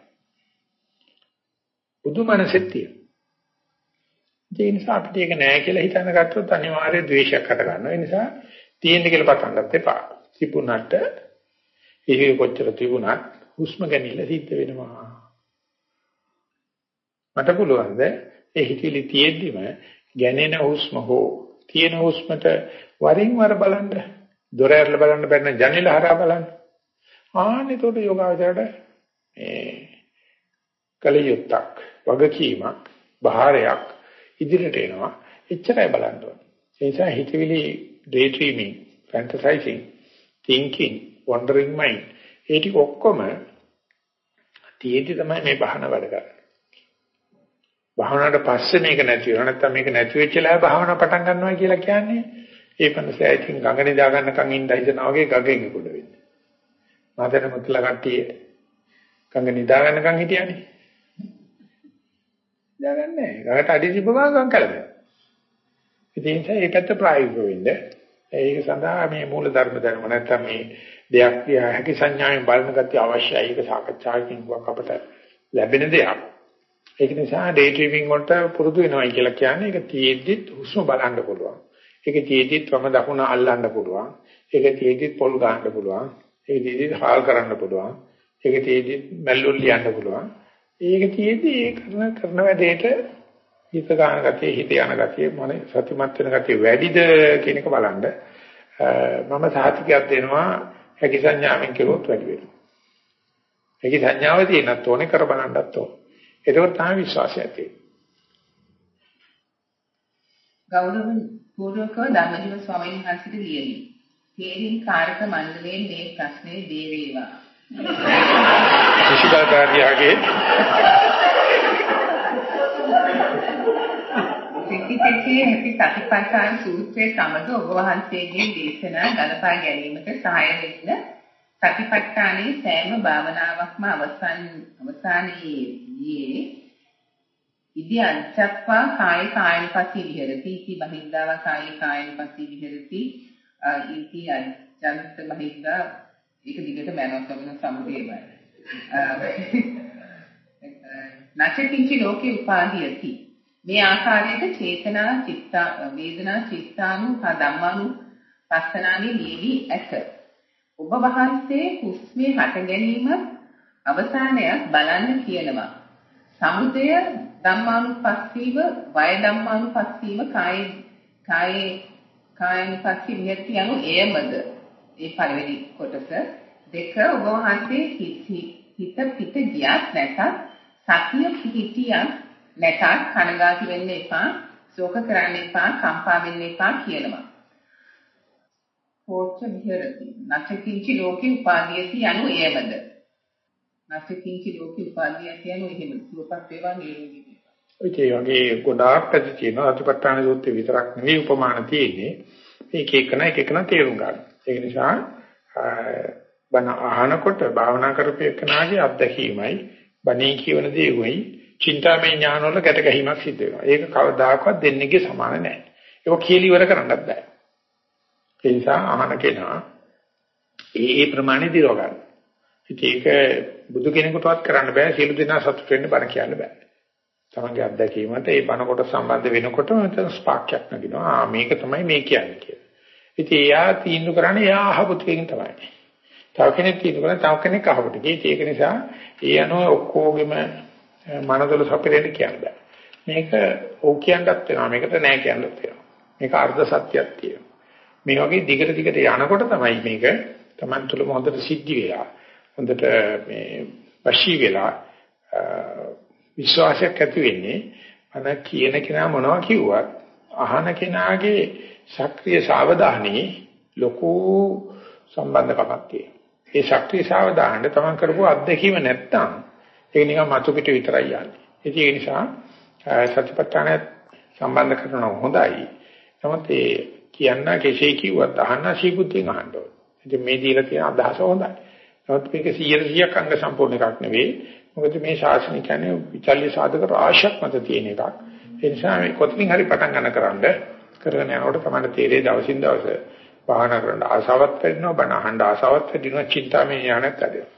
බුදු මනසෙත් තියෙන. ඒ නිසා අපිට ඒක නෑ කියලා හිතන ගත්තොත් අනිවාර්ය ද්වේෂයක් හට ගන්නවා. ඒ නිසා තියෙන්න කියලා පටන් ගන්න එපා. තිබුණාට ඒක කොච්චර තිබුණත් හුස්ම ගැනීම සිද්ධ වෙනවා. මට පුළුවන් ද ඒ හිතවිලි තියෙද්දිම ගැනෙන හුස්ම හෝ තියෙන හුස්මට වරින් වර බලන්න. දොර ඇරලා බලන්න බැන්න ජනෙල හරහා බලන්න. ආන්නේ උඩ යෝගාවචරයට මේ කලියුත්තක් වගකීමක් බහාරයක් ඉදිරියට එනවා. එච්චරයි බලන්න ඕනේ. ඒ නිසා හිතවිලි daydreaming, fantasizing, thinking, wandering mind ඒ ටික ඔක්කොම තියෙදි තමයි මේ බහන වැඩ කරන්නේ. භාවනාවට පස්සේ මේක නැති වෙනවා නැත්නම් මේක නැති වෙච්ච ලා භාවනාව පටන් ගන්නවා කියලා කියන්නේ ඒ පන්සේ I think ගඟ නිදා ගන්නකම් ඉඳ හිතනවා වගේ ගඟෙන් කුඩ වෙන්නේ. මාතර මුත්ලා කට්ටිය ගඟ නිදා ගන්නකම් හිටියානේ. නිදාගන්නේ නැහැ. ගඟට අඩි තිබ්බම ගඟ කලබල. ඉතින් ඒ පැත්ත ප්‍රායෝගික වෙන්නේ. ඒක සඳහා මේ මූල ධර්ම ධර්ම නැත්නම් මේ දෙයක් දිහා හැකි සංඥාවෙන් බලන ගතිය අවශ්‍යයි. ඒක සාකච්ඡාවකින් අපට ලැබෙන දෙයක්. ඒක නිසා ඩේ ඩ්‍රීමින් වලට පුරුදු වෙනවා කියලා කියන්නේ ඒක තියෙද්දිත් හුස්ම බලන්න පුළුවන්. ඒක තියෙද්දිත් වම දකුණ අල්ලන්න පුළුවන්. ඒක තියෙද්දිත් පොල් ගන්න පුළුවන්. ඒක තියෙද්දිත් හාල් කරන්න පුළුවන්. ඒක තියෙද්දිත් මැල්ලුල් ලියන්න පුළුවන්. ඒක තියෙද්දි ඒ කරන කරන වැඩේට හිත ගන්න ගතිය හිත යන ගතිය මන සතිමත් වෙන ගතිය වැඩිද කියන එක බලන්න. මම සාහිතිකයක් දෙනවා හැකි සංඥාවෙන් කෙරුවොත් වැඩි වෙනවා. හැකි සංඥාව තියෙනත් ඕනේ කර බලන්නත් ඕනේ. ඒකෝ තමයි විශ්වාසය ඇති. ගෞරව පූර්වකව ධර්මජීව ස්වාමීන් වහන්සේට ලියමි. තේරින් කාරක මණ්ඩලයෙන් මේ ප්‍රශ්නේ දේරේවා. ශිෂ්‍යකාරියාගේ සිතිතේ ඇති සතිපට්ඨාන සූත්‍රයේ සමග ඔබ වහන්සේගේ දේශනා ගලපා ගැනීමට සහාය වෙන්න සතිපට්ඨානයේ සෑම භාවනාවක්ම අවසන් අවසානයේදී ඉදි අච්චප්පා කාය කායනපති විහෙරති. ඉති බහිද්ධාව කාය කායනපති විහෙරති. ඉති අච්චන්ත බහිද්ධා ඒක දිගට මනෝසමන සමුදේවයි නැචකින්චි ලෝකේ උපාදීයති මේ ආකාරයට චේතනා චිත්ත වේදනා චිත්තානු හා ධම්මානු පස්සනාවේ නිවි ඇත ඔබ වහන්සේ හුස්මේ හට ගැනීම අවසානයක් බලන්න කියනවා. සමුදය ධම්මානුපස්සීව වය ධම්මානුපස්සීව කාය කාය කායනුපස්සී විහෙති යනු එයමද? ඒ පළවෙනි කොටස. දෙක ඔබ වහන්සේ හිත පිට ගියත් නැතත් සතිය පිහිටියක් නැතත් කනගාටු වෙන්න එපා ශෝක කරන්න එපා කම්පා වෙන්න එපා කියනවා. කෝච්ච විහෙරති. නචකින්චි ලෝකේ උපාදීයති යනු එයමද? නචකින්චි ලෝකේ උපාදීයති යනු එහෙමද? සුවපත් වේවා නිරෝගී ඒ වගේ ගොඩාක් පැති තියෙනවා. අතිපට්ඨාන සූත්‍රය විතරක් නෙවෙයි උපමාන තියෙන්නේ. මේක එකන එක එකන තේරුම් ගන්න. ඒ නිසා බණ අහනකොට භාවනා කරපේකනාගේ අත්දැකීමයි බණේ කියවන දේ වෙයි චින්තාමය ඥාන වල ගැට ගැහිමක් සිද්ධ වෙනවා. ඒක කවදාකවත් දෙන්නේගේ සමාන නැහැ. ඒක කියලා ඉවර කරන්නත් බෑ. ඒ නිසා අහන කෙනා ඒ ඒ ප්‍රමාණය දිරව ගන්න. ඉතින් ඒක බුදු කෙනෙකුටවත් කරන්න බෑ සියලු දෙනා සතුට වෙන්න බණ කියන්න බෑ. තමන්ගේ අත්දැකීමට ඒ බණ කොට සම්බන්ධ වෙනකොට මත ස්පාක්යක් නැගිනවා. ආ මේක තමයි මේ කියන්නේ කියලා. ඉතින් එයා තීන්දුව කරන්නේ එයා අහපු දෙයකින් තමයි. තව කෙනෙක් තීන්දුව කරන්නේ තව කෙනෙක් අහපු දෙයකින්. ඒක නිසා ඒ අනුව ඔක්කොගෙම මනදොල සපිරෙන්න කියන්න බෑ. මේක ඕ කියන්නත් වෙනවා. මේකට නෑ කියන්නත් වෙනවා. මේක අර්ධ සත්‍යයක් තියෙනවා. මේ වගේ දිගට දිගට යනකොට තමයි මේක Taman තුලම හොඳට සිද්ධි වෙලා හොඳට මේ වශී වෙලා විශ්වාසයක් ඇති වෙන්නේ අන කියන කෙනා මොනවා කිව්වත් අහන කෙනාගේ ශක්‍රීය සාවධානී ලොකු සම්බන්ධකමක් තියෙනවා. ඒ ශක්‍රීය සාවධානය තමන් කරපු අත්දැකීම නැත්තම් ඒක නිකන් මතු පිට විතරයි යන්නේ. ඒ නිසා සතිපට්ඨාන සම්බන්ධ කරනවා හොඳයි. නමුත් ඒ කියන්න කෙසේ කිව්වත් අහන්න සීබුද්ධියෙන් අහන්න ඕනේ. ඉතින් මේ දීලා තියෙන අදහස හොඳයි. නමුත් මේක 100%ක් අංග සම්පූර්ණ එකක් නෙවෙයි. මොකද මේ ශාසනය කියන්නේ විචල්්‍ය සාධක රාශියක් මත තියෙන එකක්. ඒ නිසා මේ කොතනින් හරි පටන් ගන්න කරන්න කරගෙන යනකොට තමයි තේරෙයි දවසින් දවස භාවනා කරන්න ආසාවත් වැඩිනවා බණ අහන්න ආසාවත් වැඩිනවා චින්තාමය ඥානත් වැඩිනවා.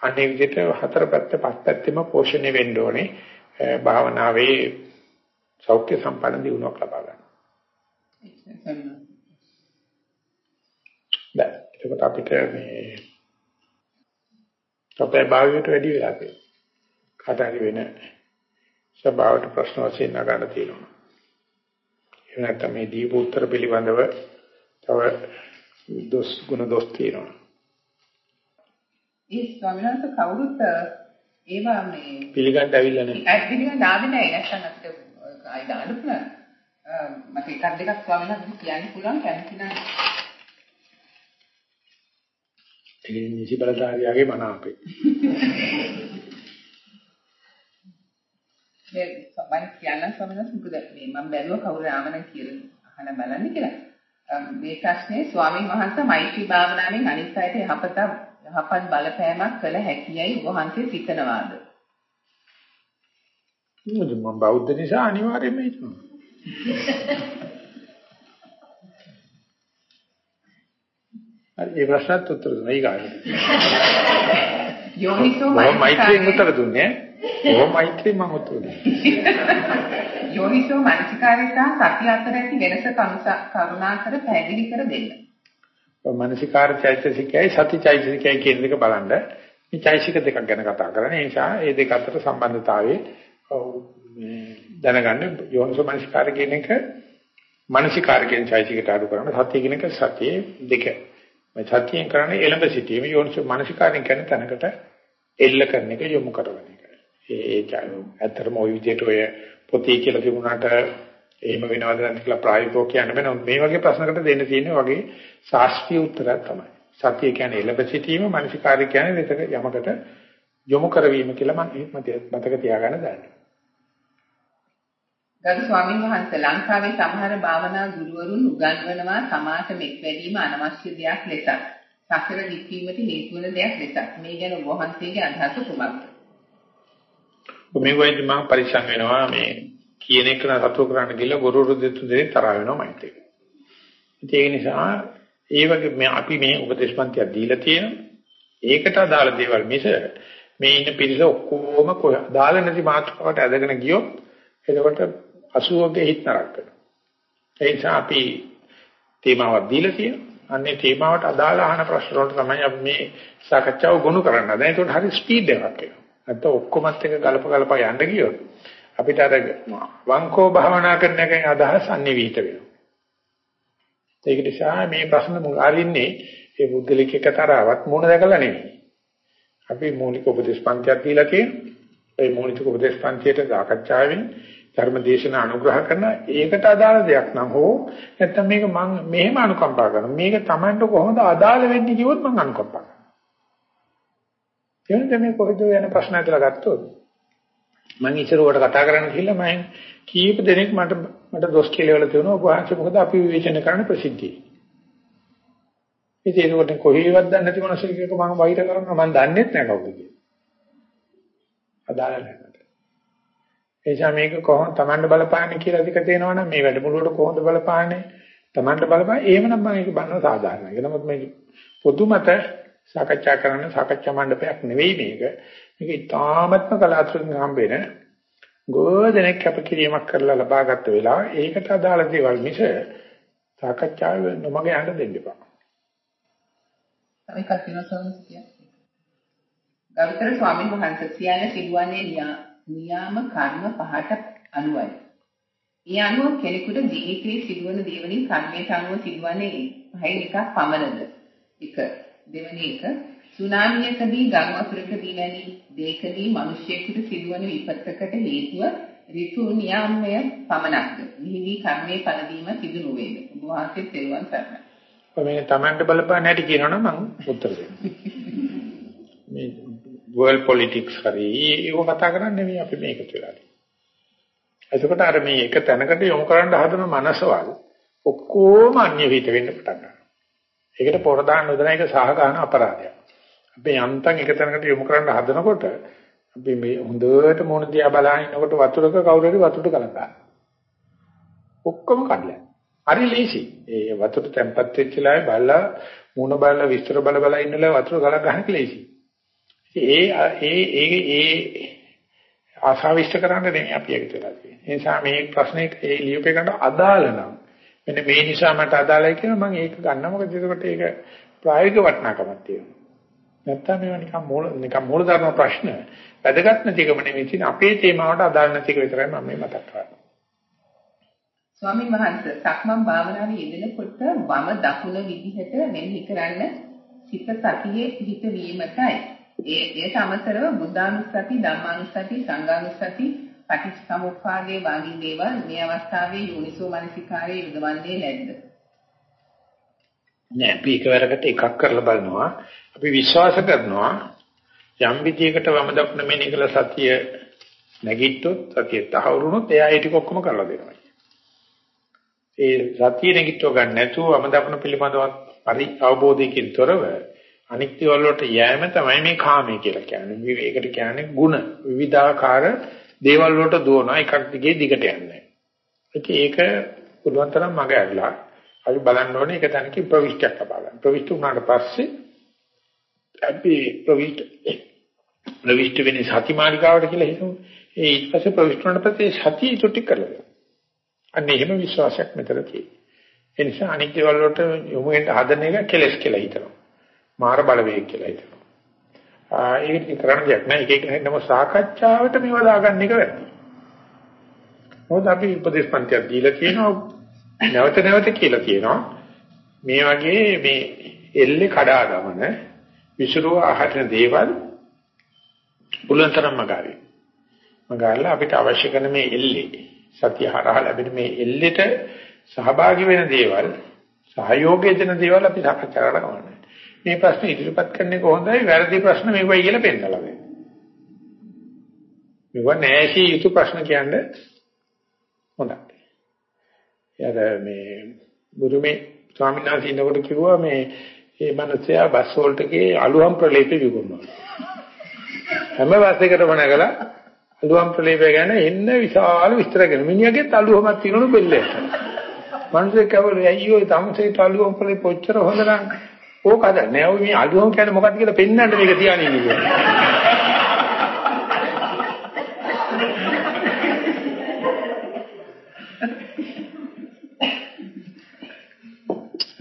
අනේ විදිහට හතර පැත්ත පහ පැත්තෙම පෝෂණය වෙන්න ඕනේ භාවනාවේ සෞඛ්‍ය සම්පන්න දියුණුවක් ලබා ගන්න. දැන් එතකොට අපිට මේ අපේ භාවයට වැඩි වෙලා තියෙනවා. කාටරි වෙන ස්වභාවට ප්‍රශ්න වශයෙන් නගන්න තියෙනවා. එහෙම නැත්නම් මේ දීප උත්තර පිළිබඳව තව දොස් ගුණ දොස් තියෙනවා. ඒ ස්වාමීන් වහන්සේ කවුරුත් ඒවා මේ පිළිගන්න ඇවිල්ලා නැහැ. ඒක පිළිගන්න ආවේ නැහැ. නැත්නම් අපිට ආයි දාන්න පුළුවන්. මට එකක් දෙකක් ස්වාමීන් වහන්සේ කියන්න පුළුවන් කැමති නම්. ඒ නිසි බලධාරියාගේ මන අපේ. මේ මම කියන්න ස්වාමීන් මොකද මේ මම බැලුවා කවුරු ආවනම් කියලා අහන බලන්න කියලා. මේ ප්‍රශ්නේ ස්වාමීන් වහන්සේ මෛත්‍රී භාවනාවෙන් අනිත් අයට යහපත යහපත් බලපෑමක් කළ හැකියයි වහන්සේ සිතනවාද? මොකද මම බෞද්ධ නිසා අනිවාර්යයෙන්ම හිතනවා. හරි ඒ ප්‍රශ්නත් උත්තර දුන්නා ඊගාට. යෝනිසෝ මෛත්‍රියෙන් උත්තර දුන්නේ. ඕම මෛත්‍රිය මම දුන්නා. යෝනිසෝ මනසිකාරය සහ සතිය අතර ඇති වෙනස කරුණාකර පැහැදිලි කර දෙන්න. මනසිකාර චෛතසිකයයි සති චෛතසිකයයි කියන දෙක බලන්න. මේ චෛතසික දෙකක් ගැන කතා කරන්නේ. ඒ නිසා මේ දෙක අතර සම්බන්ධතාවයේ දැනගන්න යෝනිසෝ මනසිකාර කියන එක මනසිකාර කියන චෛතසිකට අඩු කරන සතිය කියන එක සතියේ දෙක. මේ සතියෙන් කරන්නේ එළඹ සිටීම යෝනිසෝ මනසිකාරයෙන් කියන තැනකට එල්ල කරන එක යොමු කරන එක. ඒ ඇත්තටම ওই විදිහට ඔය පොතේ කියලා තිබුණාට එහෙම වෙනවද නැද්ද කියලා ප්‍රායෝගිකව කියන්න බෑ. මේ වගේ ප්‍රශ්නකට දෙන්න තියෙන්නේ වගේ ශාස්ත්‍රීය උත්තරයක් තමයි. සත්‍ය කියන්නේ එළඹ සිටීම, මානසිකාර්ය කියන්නේ විතර යමකට යොමු කරවීම කියලා මම මතක තියාගන්න දාන්න. ගරු ස්වාමීන් වහන්සේ ලංකාවේ සමහර භාවනා ගුරුවරුන් උගන්වනවා සමාත මෙත් වැඩිම අනවශ්‍ය දෙයක් ලෙසත්. සසර දික්වීමට හේතු වන දෙයක් ලෙසත්. මේ ගැන ඔබ වහන්සේගේ අදහස කුමක්ද? මේ වයින්ද මම පරිස්සම් වෙනවා මේ කියන එක නතර කරන්න ගිහලා ගුරුවරු දෙතු දෙනේ තරහ වෙනවා මයිත් එක. ඒ නිසා ඒ වගේ මේ අපි මේ උපදේශපන්තිය දීලා තියෙනවා. ඒකට අදාළ දේවල් මිස මේ ඉන්න පිරිස ඔක්කොම කොහ දාලා නැති මාතෘකාවට ඇදගෙන ගියොත් එතකොට 80ගේ හිත නරක කරනවා. ඒ නිසා අපි තේමාවක් දීලා තියෙනවා. අන්නේ තේමාවට අදාළ අහන ප්‍රශ්න වලට තමයි අපි මේ සාකච්ඡාව ගොනු කරන්න. දැන් ඒකට හරි ස්පීඩ් එකක් එනවා. නැත්නම් ඔක්කොමත් එක ගලප ගලප යන්න ගියොත් අපිට අර වංකෝ භාවනා කරන එකෙන් අදහස් අනිවිත වෙනවා. ඒක නිසා මේ ප්‍රශ්න මුලාරින්නේ ඒ බුද්ධලික එකතරාවක් මුණ දැකලා නෙමෙයි. අපි මූලික උපදේශ පන්තියක් දීලා තියෙනවා. ඒ මූලික උපදේශ පන්තියට සාකච්ඡාවෙන් ධර්මදේශන අනුග්‍රහ කරන ඒකට අදාළ දෙයක් නම් හෝ නැත්නම් මේක මම මෙහෙම අනුකම්පා කරනවා. මේක Tamanට කොහොමද අදාළ වෙන්නේ කිව්වොත් මම අනුකම්පා කරනවා. එහෙනම් මේ කොහෙද යන ප්‍රශ්න ඇදලා ගත්තොත් මම ඉස්සර උඩට කතා කරන්න ගිහිල්ලා මම කීප දෙනෙක් මට මට දොස් කියලා වල තියෙනවා ඔබ වහන්සේ මොකද අපි විවේචන කරන්න ප්‍රසිද්ධියි. ඉතින් ඒකට කොහේවත් දන්නේ නැති මොනසෙක මම වෛර කරනවා මම දන්නේ නැහැ කවුද කියලා. අදාළ නැහැ. එනිසා මේක කොහොමද Tamanට බලපාන්නේ කියලා ටික තේනවනම් මේ වැඩමුළුවට කොහොමද බලපාන්නේ? Tamanට බලපාන්නේ එහෙමනම් මම ඒක බලන සාධාරණයි. ඒක නමුත් මේ පොදු මත සාකච්ඡා කරන සාකච්ඡා මණ්ඩපයක් නෙවෙයි මේක. මේක ඉතාමත්ම කලාතුරකින් හම්බෙන ගෝධනෙක් කැපකිරීමක් කරලා ලබාගත් වෙලාව ඒකට අදාළ දේවල් මිස සාකච්ඡාව නොමග යන්න දෙන්න එපා. තමයි කල්පින සෝන්සිය. ගෞතම ස්වාමීන් වහන්සේ සියල්ල සිදුවන්නේ නියාම කර්ම පහට අනුවයි. ඒ අනුව කෙනෙකුට ජීවිතයේ සිදුවන දේවලින් කර්මයට අනුව සිදුවන්නේ පහෙන් එකක් පමණද? එක දෙවෙනි එක සුනාමියකදී ගම් වතුරකදී වැනි දෙයකදී මිනිසෙකුට සිදුවන විපත්තකට හේතුව ඍතු නියාමය පමණක්ද? නිහිදී කර්මයේ පළදීම සිදු නොවේද? ඔබ වහන්සේ තෙරුවන් සරණයි. මේ තමන්ට බලපාන හැටි කියනවනම් මම උත්තර දෙන්නම්. මේ world politics හරි ඒක කතා කරන්නේ මේ අපි මේකට වෙලා. එතකොට අර මේ එක තැනකට යොමු කරන්න හදන මනසවල් ඔක්කොම අන්‍ය විහිිත වෙන්න පටන් ගන්නවා. ඒකට පොර දාන්න හදන එක සහගාන අපරාධයක්. අපි යන්තම් එක තැනකට යොමු කරන්න හදනකොට අපි මේ හොඳට මොන දිහා බලන ඉන්නකොට වතුරක කවුරු හරි වතුරට කලනවා. ඔක්කොම කඩලා. හරි ලේසි. ඒ වතුර තැම්පත් වෙච්ච ලායි බලලා මුණ බලලා විස්තර බල බල ඉන්නලා වතුර ගලක් ගන්න ලේසි. ඒ ඒ ඒ ඒ ආශාවිෂ්ඨ කරන්න නෙමෙයි අපි එකතු වෙලා තියෙන්නේ. ඒ නිසා මේ ප්‍රශ්නෙට ඒ ලියුපේකට අදාළ නම් මෙන්න මේ නිසා මට අදාළයි කියලා මම ඒක ගන්නවා. මොකද ඒකට ඒක ප්‍රායෝගික වටිනාකමක් තියෙනවා. නැත්තම් මේවා නිකන් මූල නිකන් මූල ධර්ම ප්‍රශ්න. වැදගත් නැතිකම නෙමෙයි තියෙන අපේ තේමාවට අදාළ නැතික විතරයි මම මේ මතක් කරන්නේ. ස්වාමීන් වහන්සේ සක්මන් භාවනාවේ යෙදෙනකොට වම දකුණ විදිහට මෙනෙහි කරන්න සිත සතියේ පිහිට වීමටයි. ඒ ඒට අමතරව බුද්ධානුස්සති, ධම්මානුස්සති, සංඝානුස්සති, පටිච්චසමුප්පාදයේ වගේ දේවල් මේ අවස්ථාවේ යෝනිසෝ මනසිකාරයේ යොදවන්නේ නැද්ද? නෑ අපි එකවරකට එකක් කරලා බලනවා. අපි විශ්වාස කරනවා යම් විදියකට වම දකුණ මෙනෙහි කළ සතිය නැගිට්ටොත් සතිය තහවුරුනොත් එයා ඒ ටික ඔක්කොම කරලා දෙනවා. ඒ සතිය නැගිටව ගන්න නැතුව වම දකුණ පිළිබඳව පරි අවබෝධයකින් තොරව අනිත්‍ය වලට යෑම තමයි මේ කාමය කියලා කියන්නේ. මේකට කියන්නේ ಗುಣ විවිධාකාර දේවල් වලට දුවනවා එකක් දිගේ දිගට යන්නේ. ඒක පුළුවන් තරම් මග ඇරලා අපි බලන්න ඕනේ ඒක තැනකින් ප්‍රවිෂ්ටයක් ලබා ගන්න. ප්‍රවිෂ්ට වුණාට පස්සේ අපි ප්‍රවිෂ්ට ප්‍රවිෂ්ට වෙන්නේ සති මාර්ගාවට කියලා හිතමු. ඒ ඊට පස්සේ ප්‍රවිෂ්ට වුණාට පස්සේ සතිය ඉතුරු කරලා අන්න එහෙම විශ්වාසයක් මෙතන තියෙනවා. ඒ නිසා අනික් දේවල් වලට යොමු වෙන්න හදන එක කෙලස් කියලා හිතනවා. මාර බලවේග කියලා හිතනවා. ආ ඒක කරන්න දෙයක් නෑ. එක එක හැන්නම සාකච්ඡාවට මේව දාගන්න එක වැරදි. මොකද අපි උපදේශ පන්තියක් දීලා තියෙනවා. නැවත නැවත කියලා තියෙනවා. මේ වගේ මේ එල්ලේ කඩා ගමන විසිරුව අහන දේවල් බුලන්තරම් මගාරි. මගාරලා අපිට අවශ්‍ය කරන මේ එල්ලේ සතිය හරහා ලැබෙන මේ එල්ලෙට සහභාගී වෙන දේවල් සහයෝගය දෙන දේවල් අපි සාකච්ඡා කරනවා. මේ ප්‍රශ්න ඉදිරිපත් කරන්නේ කොහොමදයි වැරදි ප්‍රශ්න මේවයි කියලා පෙන්නලා දෙන්න. මේවා නැසී යුතු ප්‍රශ්න කියන්නේ හොඳයි. යාර මේ බුරුමේ ස්වාමීන් වහන්සේ ඉන්නකොට කිව්වා මේ මේ මනසයා බස් වලට ගියේ අලුහම් ප්‍රලේප විගුණනවා. හැම බස් එකකටම නැගලා අලුවම් ප්‍රලේපය ගැන එන්න විශාල විස්තර කරන මිනිහාගෙත් අලුවමක් තියෙනවලු බෙල්ලේ. මනුස්සයෙක් කවලු අයියෝ තමසේ අලුවම් ප්‍රලේප ඔච්චර හොඳ නම් ඕක අද නෑ ඔය මේ අලුවම් කියන්නේ මොකක්ද කියලා පෙන්වන්න මේක තියාගෙන ඉන්නේ කියලා.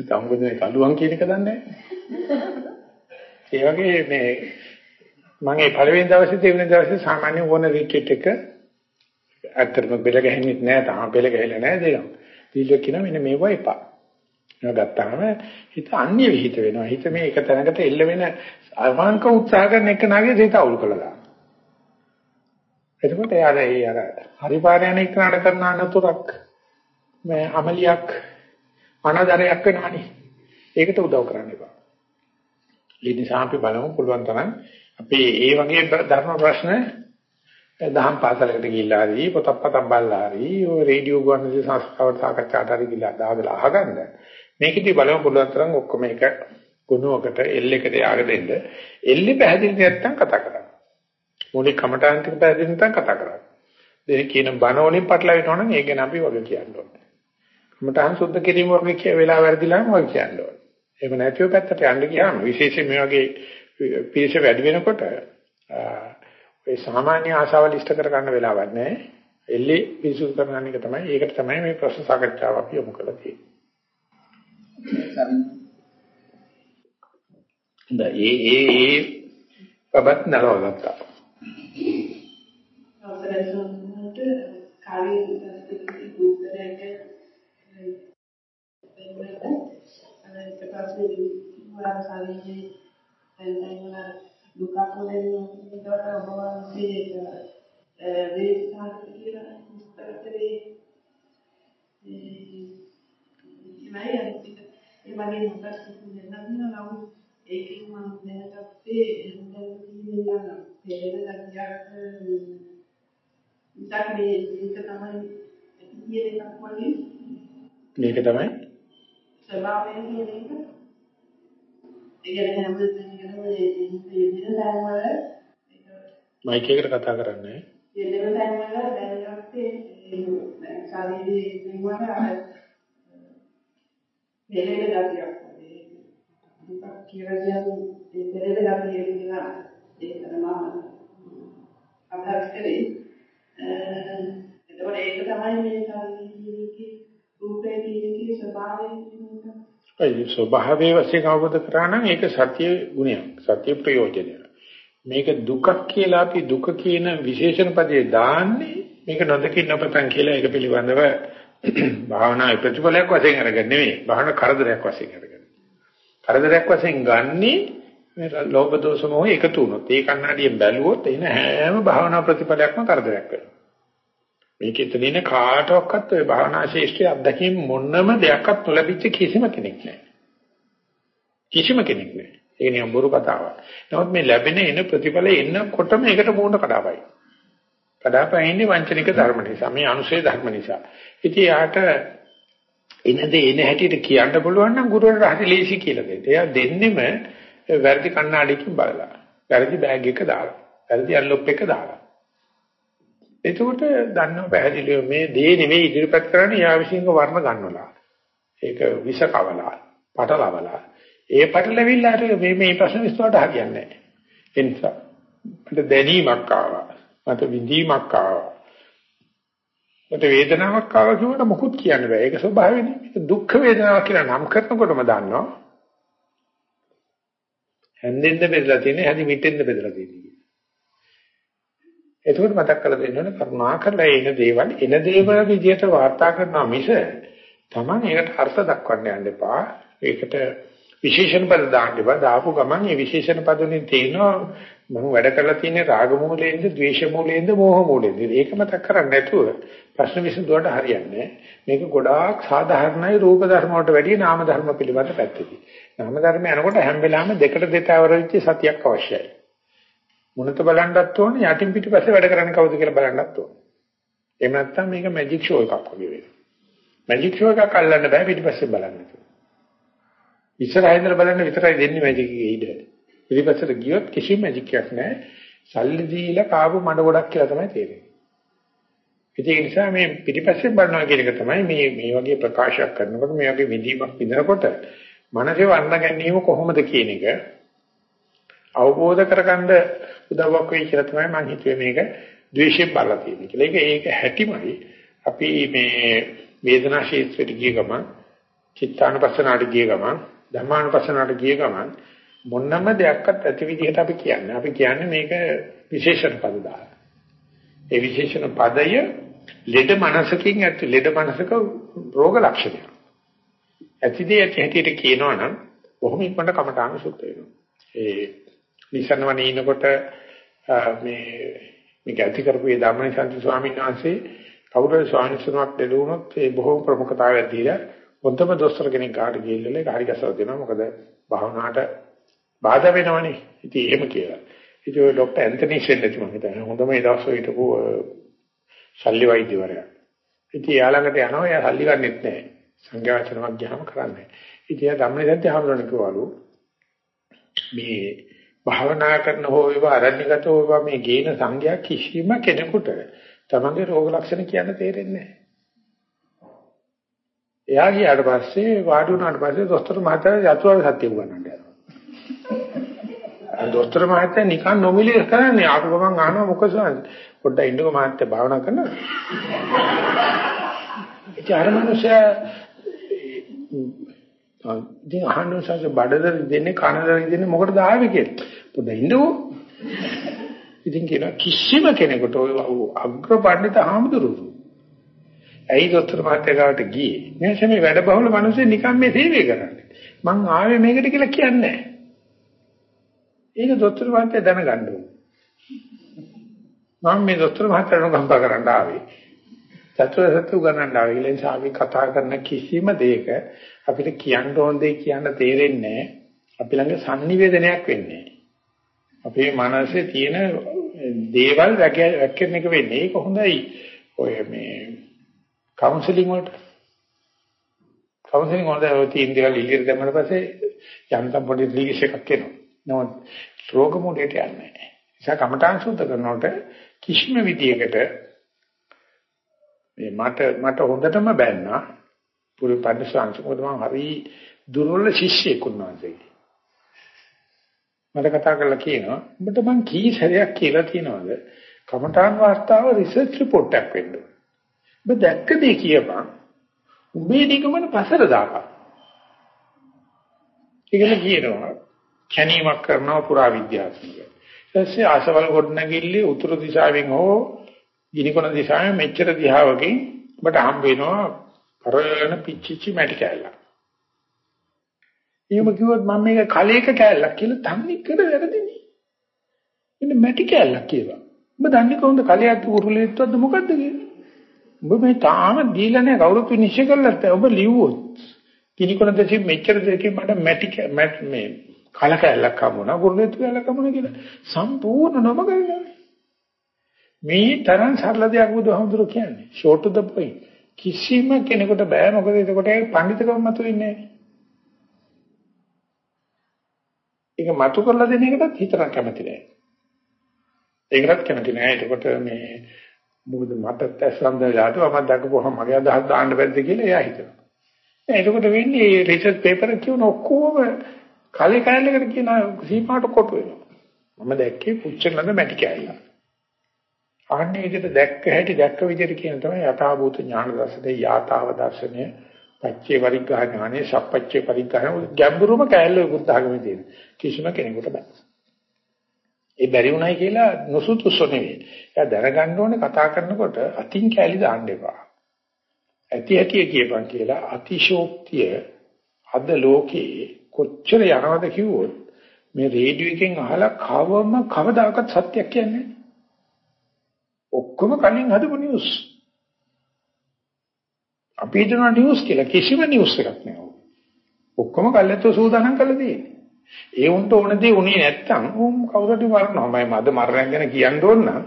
තමුගනේ අලුවම් කියන එක දන්නේ ඒ වගේ මේ මම ඒ පළවෙනි දවසේ දෙවෙනි දවසේ සාමාන්‍ය වොන රිට්‍රීට් එක ඇත්තටම බෙල ගහන්නේ නැහැ තාම බෙල ගහලා නැහැ දෙනවා. පිළිවෙල කියන මෙන්න මේවා එපා. ඒක ගත්තාම හිත අන්‍ය විහිිත වෙනවා. හිත මේ එක තැනකට එල්ල වෙන අවංක උත්සාහ කරන එක නාගේ දෙත අවුල් කළා දානවා. එතකොට එයාට ඒ අර හරිපාර යන එක නඩ කරන අනතුරක් මේ අමලියක් අනදරයක් වෙනවනේ. ඒකට උදව් කරන්න එපා. ඒ නිසා අපි බලමු පුළුවන් තරම් අපි ඒ වගේ ධර්ම ප්‍රශ්න දහම් පාසලකට ගිහිල්ලා හරි පොතක් පතක් බලලා හරි ඔය රේඩියෝ ගුවන්විදුලි සංස්ථාවට සාකච්ඡාට හරි ගිහිල්ලා දාගලා අහගන්න මේකදී බලමු පුළුවන් තරම් ඔක්කොම එක ගුණයකට එල් එකට යාග දෙන්න එල්ලි පැහැදිලි නැත්තම් කතා කරන්න. මූලික කමඨාන් ටික පැහැදිලි නැත්තම් කතා කරන්න. දෙක කියන බණ වලින් පටලවෙනවා නම් ඒක ගැන අපි වගේ කියන්න ඕනේ. කමඨාන් සුද්ධ කිරීම වගේ කිය වෙලා වැරදිලාම වගේ කියන්න ඕනේ. එහෙම නැතිව පැත්තට යන්න ගියාම විශේෂයෙන් මේ වගේ පිරිස වැඩි වෙනකොට ඒ සාමාන්‍ය ආශාවල් ඉෂ්ට කර ගන්න වෙලාවක් නැහැ. එල්ලේ පිරිසුදු කරන එක තමයි ඒකට තමයි මේ ප්‍රශ්න සාකච්ඡාව අපි යොමු කරලා තියෙන්නේ. ඒ ඒ ඒ පබත් නරවගත්තා. අවසරයි සම්මත කාලේ උත්තරයක දෙන්නට අර ඊට පස්සේ වරා සාලියේ දැන් දුකක් වලින් විතර ඔබ වහන්සේ වේසාර කියලා විස්තර කරේ ඒ ඉමයි අනිත් ඒ වගේ මොකක්ද කියන්න? නමුත් ඒකෙන් මම දැනගත්තේ දැන් කියන්නේ තේරෙන ගතියක් ඉතින් මේ ඒක තමයි කියන එකක් වගේ. මේක තමයි? ස්වභාවයෙන් කියන එක. ඒ කියන්නේ හැම දෙයක්ම මේ යෙදෙන තැන් වල මයික් එකට කතා කරන්නේ. යෙදෙන තැන් වල දැනගත්තේ දැන් ශාරීරික අර දෙලෙන ගතියක් වගේ. දුක කියලා කියන්නේ ඒ දෙලෙන ගතිය කියලා ඒක තමයි අදහස් කරේ. එතකොට ඒක තමයි මේ ශාරීරික රූපේ තියෙන ස්වභාවය ඒ ස්වභාවයේ වශයෙන් අවබෝධ කරා නම් ඒක සත්‍ය ගුණයක් සත්‍ය ප්‍රයෝජනය මේක දුකක් කියලා අපි දුක කියන විශේෂණ පදේ දාන්නේ මේක නොදකින් නොපතන් කියලා ඒක පිළිබඳව භාවනා ප්‍රතිඵලයක් වශයෙන් අරගෙන නෙවෙයි භාවනා කරදරයක් වශයෙන් අරගෙන කරදරයක් වශයෙන් ගන්නේ මේ ලෝභ දෝෂ මොහ එකතු වුණොත් ඒ කන්නඩියෙන් බැලුවොත් එන හැම භාවනා ප්‍රතිඵලයක්ම කරදරයක් වෙනවා මේකේ තියෙන කාටවත් ඔය භාවනා ශේෂ්ත්‍රයේ අත්දැකීම් මොනම දෙයක්වත් නොලැබිච්ච කිසිම කෙනෙක් නැහැ. කිසිම කෙනෙක් නැහැ. ඒක නිකන් බොරු කතාවක්. නමුත් මේ ලැබෙන එන ප්‍රතිඵල එන්නකොටම ඒකට මූණ කඩාපයි. කඩාපයින්නේ වංචනික ධර්ම නිසා, මේ අනුශේ ධර්ම නිසා. ඉතින් යාට එනද එන හැටියට කියන්න පුළුවන් නම් ගුරුවරට හරි ලේසි කියලා දෙන්න. එයා දෙන්නෙම වැරදි කණ්ණාඩියකින් බලලා. වැරදි බෑග් එක දාලා. වැරදි අන්ලොප් එක දාලා. එතකොට දන්නව පැහැදිලිව මේ දේ නෙවෙයි ඉදිරිපත් කරන්නේ යා විශ්ින්ක වර්ණ ගන්නවලා. ඒක විෂ කවලා, පටලවලා. ඒ පටලවිල්ලට මේ මේ ප්‍රශ්න විශ්වාසට හරියන්නේ නැහැ. ඒ නිසා මට දැනීමක් ආවා. මට විඳීමක් ආවා. මට වේදනාවක් ආවා කියනකොට මොකුත් කියන්න බෑ. ඒක ස්වභාවයනේ. ඒක දුක් වේදනාවක් කියලා නම් කරනකොටම දන්නවා. හැන්දෙන්ද බෙදලා තියෙන්නේ, හැදි මිටෙන්ද බෙදලා තියෙන්නේ. එතකොට මතක් කරලා දෙන්න ඕනේ කරුණා කරලා එන දේවල් එන දේවල් විදියට වාර්තා කරනවා මිස Taman ඒකට අර්ථ දක්වන්න යන්න එපා. ඒකට විශේෂණ පද දාන්න එපා. දාපු ගමන් මේ විශේෂණ පද වලින් තේනවා මම වැඩ කරලා තියෙන්නේ රාග මූලයෙන්ද, ද්වේෂ මූලයෙන්ද, මෝහ මූලයෙන්ද. ඒක මතක් කරන්නේ නැතුව ප්‍රශ්න විසඳුවට හරියන්නේ මේක ගොඩාක් සාධාරණයි රූප ධර්ම වලට වැඩිය නාම ධර්ම පිළිබඳ පැත්තදී. නාම ධර්ම යනකොට හැම වෙලාවෙම දෙකට දෙතවර වෙච්ච සතියක් අවශ්‍යයි. මුණත බලන්නත් ඕනේ යටින් පිටිපස්සේ වැඩ කරන්නේ කවුද කියලා බලන්නත් ඕනේ. එහෙම නැත්නම් මේක මැජික් ෂෝ එකක් වගේ වෙනවා. මැජික් ෂෝ එකක් අල්ලන්න බෑ පිටිපස්සේ බලන්න. ඉස්සරහින්දලා බලන්න විතරයි දෙන්නේ මැජික් එකේ ඉඩ. පිටිපස්සට ගියොත් කිසිම මැජික් එකක් නැහැ. සල්ලි දීලා කාපු මඩ ගොඩක් කියලා තමයි තේරෙන්නේ. ඒ නිසා මේ පිටිපස්සෙන් බලනවා කියන එක තමයි මේ මේ වගේ ප්‍රකාශයක් කරනකොට මේ වගේ විදීමක් විඳනකොට මනසේ වර්ණ ගැනීම කොහොමද කියන එක අවබෝධ කරගන්න උදව්වක් වෙයි කියලා තමයි මම හිතුවේ මේක ද්වේෂයෙන් බලලා තියෙන්නේ කියලා. ඒක ඒක හැටිමයි අපි මේ වේදනා ශේත්‍රයට ගිය ගමන් චිත්තානුපස්සනාට ගිය ගමන් ධර්මානුපස්සනාට ගිය ගමන් මොනම දෙයක්වත් ඇති විදිහට අපි කියන්නේ. අපි කියන්නේ මේක විශේෂණ පද දාලා. ඒ විශේෂණ පදය ලෙඩ මනසකින් ඇති ලෙඩ මනසක රෝග ලක්ෂණය. ඇතිදී ඇති හැටියට කියනවා නම් බොහොම ඉක්මනට කමඨාන සුද්ධ වෙනවා. ඒ නිසන්වනේ ඉනකොට මේ මේක ඇති කරපු ඒ ධම්මනිසන්ති ස්වාමීන් වහන්සේ කවුරුහරි ස්වාමීන් වහන්සේනක් දෙලුණොත් ඒ බොහෝම ප්‍රමුඛතාවයක් දීලා හොඳම දොස්තර කෙනෙක් කාට ගිහිල්ලා ඒක හරි ගැසව දෙනවා මොකද භාවනාවට බාධා වෙනවනේ ඉතින් එහෙම කියලා ඉතින් ඔය ડોક્ટર ඇන්තනි සෙල්ලටි මම හිතන්නේ හොඳම ඒ දවස්වල හිටපු ශල්්‍ය වෛද්‍යවරයා ඉතින් යාළඟට යනවා එයා සල්ලි ගන්නෙත් නැහැ සංඝයා වචනයක් ගියාම කරන්නේ ඉතින් එයා ධම්මනිසන්ති හාමුදුරනේ කිව්වලු මේ භාවනා කරන හෝ වේවා අරණ්‍යගත හෝ වේවා මේ ගේන සංඥා කිසිම කෙනෙකුට තමන්ගේ රෝග ලක්ෂණ කියන්න තේරෙන්නේ නැහැ. එයා ගියාට පස්සේ වාඩි වුණාට පස්සේ දොස්තර මහත්තයා යතුරු සත්‍ය උගන්වන්න යනවා. දොස්තර මහත්තයා නිකන් නොමිලේ කරන්නේ ආපු ගමන් අහනවා මොකද පොඩ්ඩක් ඉන්නකෝ මහත්තයා භාවනා කරනවා. ඉතින් අර මනුස්සයා ඉතින් අහන්න සාස බඩදර දෙන්නේ කනදර දෙන්නේ මොකටද ආවේ කියලා. පොඩ්ඩ ඉන්නකෝ. ඉතින් කියන කිසිම කෙනෙකුට ඔය අග්‍ර පඬිත හාමුදුරුවෝ. ඇයි දොස්තර මහත්තයා ගාවට ගියේ? මේ මේ වැඩ බහුල මිනිස්සු නිකන් මේ සේවය කරන්නේ. මං ආවේ මේකට කියලා කියන්නේ නැහැ. ඒක දොස්තර මහත්තයා දැනගන්න ඕනේ. මම මේ දොස්තර මහත්තයාට ගම්පා කරන්න ආවේ. චතුර සත්‍ය උගන්නන්න ආවේ. ඒ නිසා අපි කතා කරන කිසිම දෙයක අපිට කියන්න ඕන දේ කියන්න තේරෙන්නේ නැහැ. අපි ළඟ sannivedanayak වෙන්නේ අපේ මනසේ තියෙන දේවල් රැකගෙන එක වෙන්නේ. ඒක හොඳයි. ඔය මේ කවුන්සලින් වලට කවුන්සලින් වලට ඔය තියෙන දේවල් ඉලියට දැම්මම පස්සේ යන්තම් පොඩි රිලීස් එකක් එනවා. නමුත් රෝග මොඩේට යන්නේ නැහැ. නිසා කමඨාන් සුද්ධ කරනකොට කිසිම විදියකට මේ මට මට හොඳටම බැන්නා පුරු පරිසංශ මොකද මම හරි දුර්වල ශිෂ්‍යෙක් උන්වහන්සේ. මට කතා කරලා කියනවා ඔබට මං කී සැරයක් කියලා තියනවාද කමඨාන් වාස්තාව රිසර්ච් රිපෝට් එකක් වෙන්න. ඔබ දැක්ක දේ කියපන්. උඹේ නිගමන පසර දාපන්. ඒකල කියනවා කැණීමක් කරනවා පුරා විද්‍යාත්මක. ඊටසේ ආසවල ගොඩනැගිල්ලේ උතුරු දිශාවෙන් හෝ ගිනිකොන දිශාවෙන් මෙච්චර දිහාවකින් ඔබට හම්බ වෙනවා කරන පිච්චිච්චි මැටි කැල්ලක්. එහෙම කිව්වොත් මම මේක කලයක කැල්ලක් කියලා තන්නේ කර වැරදිනේ. ඉන්න මැටි කැල්ලක් කියලා. ඔබ දන්නේ කොහොමද කලයක් උරුලෙත්වද මොකද්ද කියන්නේ? ඔබ මේ තාම දීලා නැහැ කවුරුත් නිශ්චය කරලා නැහැ. ඔබ ලිව්වොත් කිනිකොන දෙසින් මෙච්චර දෙකකින් මට මැටි මේ කල කැල්ලක් හම්බුණා උරුලෙත් කැල්ලක් හම්බුණා කියලා සම්පූර්ණ නොමගන්නේ. මේ තරම් සරල දෙයක් බුදුහාමුදුරුවෝ කියන්නේ. short to the point. කිසිම කෙනෙකුට බෑ මොකද එතකොට ඒ පඬිතුකම මතුවෙන්නේ නැහැ. ඒක මතු කරලා දෙන එකටත් හිතරක් කැමති නෑ. ඒකටත් කැමති නෑ. එතකොට මේ මොකද මට ඇස්සම් දාලාට මම දැකපුවම මගේ අදහස් දාන්න බැරිද කියලා එයා හිතනවා. එතකොට වෙන්නේ මේ රිසර්ච් පේපර් කියන ඔක්කොම කලේ කැලේකට කියන සීමාවට කොට වෙනවා. මම දැක්කේ පුච්චලඳ මැටි කැලේ. ආන්නේ විදිහට දැක්ක හැටි දැක්ක විදිහට කියන තමයි යථාභූත ඥාන දර්ශනේ යථාව දර්ශනය පච්චේ පරිග්‍රහ ඥානේ සප්පච්චේ පරිග්‍රහ ගැඹුරුම කැලේ බුද්ධ ආගමේ තියෙන කිසිම කෙනෙකුට බෑ. ඒ බැරි උනායි කියලා නොසුතුසු නෙවෙයි. එයා දැනගන්න ඕනේ කතා කරනකොට අතින් කැලි දාන්න එපා. ඇති ඇති කියපන් කියලා අතිශෝක්තිය අද ලෝකේ කොච්චර යනවද කිව්වොත් මේ රේඩියෝ එකෙන් අහලා කවම කවදාකවත් සත්‍යයක් කියන්නේ ඔක්කොම කලින් හදපු නිවුස්. අපි හිතනවා නිවුස් කියලා කිසිම නිවුස් එකක් නෑ. ඔක්කොම කල්යතෝ සූදානම් කරලා තියෙන්නේ. ඒ උන්ට ඕන දේ උනේ නැත්තම් උන් කවුරුද මරනවා. මම අද මරණයක් ගැන කියන්න ඕන නම්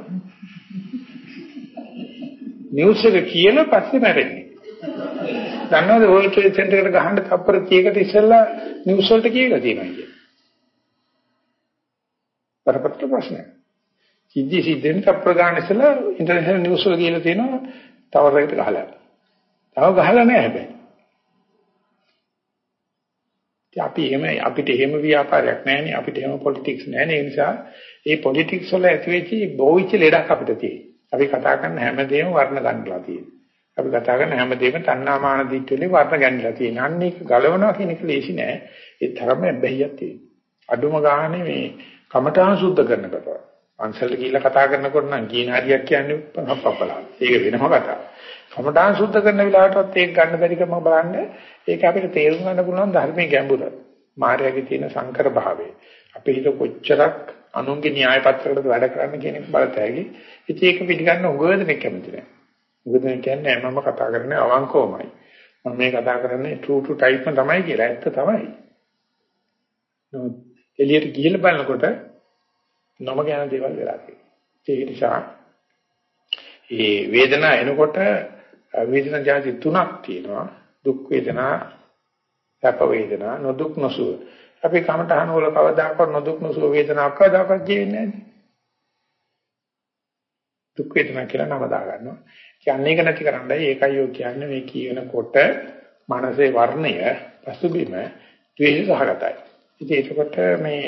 නිවුස් එක කියන පස්සේ මැරෙන්නේ. දන්නවද World Trade Center එකට ගහන්න තප්පර 30කට ඉස්සෙල්ලා නිවුස් වලට කියලා තියෙනවා කියන්නේ. බරපතල ප්‍රශ්නයක්. සිද්ධි සිද්ධෙන් තප්පර ගන්න ඉස්සෙල්ලා ඉන්ටර්නැෂනල් නිවුස් වල කියලා තියෙනවා ටවර් එකට ගහලා. තව ගහලා නැහැ හැබැයි. අපි එහෙම අපිට එහෙම ව්‍යාපාරයක් නැහැනේ අපිට එහෙම පොලිටික්ස් නැහැනේ ඒ නිසා ඒ පොලිටික්ස් වල ඇති වෙච්ච බොවිච්ච ලෙඩක් අපිට තියෙනවා. අපි කතා කරන හැමදේම වර්ණ ගන්නලා තියෙනවා. අපි කතා කරන හැමදේම තණ්හාමාන දිට්ඨියලේ වර්ණ ගන්නලා තියෙනවා. අන්න ඒක ගලවනවා කියන එක ලේසි නෑ. ඒ තරම්ම බැහැියක් තියෙනවා. අඩුම ගානේ මේ කමඨාන් සුද්ධ කරනකොට පන්සල් ගිහිල්ලා කතා කරනකොට නම් කියන හරියක් කියන්නේ පප්පලා. ඒක වෙනම කතාවක්. කමඨාන් සුද්ධ කරන වෙලාවටත් ඒක ගන්න බැරිකම බලන්න ඒක අපිට තේරුම් ගන්න පුළුවන් ධර්මයේ ගැඹුර. මායාවේ තියෙන සංකර භාවය. අපේ හිත කොච්චරක් අනුන්ගේ න්‍යාය පත්‍රයකට වැඩ කරන්න කියන එක බලතැයි. ඉතින් ඒක පිළිගන්න උගදෙනෙක් කැමති නැහැ. උගදෙනෙක් කියන්නේ මම කතා කරන්නේ අවංකවමයි. මම මේ කතා කරන්නේ true to type තමයි කියලා. ඇත්ත තමයි. නමුත් එළියට ගිහිල්ලා බලනකොට නොම ගැන දේවල් වෙලා තියෙනවා. ඒ නිසා ඒ වේදනාව එනකොට වේදනා જાති තුනක් තියෙනවා. දුක් වේදනා, සැප වේදනා, නොදුක් නොසුව. අපි කමටහන වල කවදාකවත් නොදුක් නොසුව වේදනාවක් කවදාකවත් කියන්නේ නැහැ. දුක් වේදනා කියලා නම දා ගන්නවා. කියන්නේ ඒක නැති කරන්නයි ඒකයි ඔය කියන්නේ මේ කියනකොට මනසේ වර්ණය පසුබිම ද්වේෂ සහගතයි. ඉතින් ඒකකොට මේ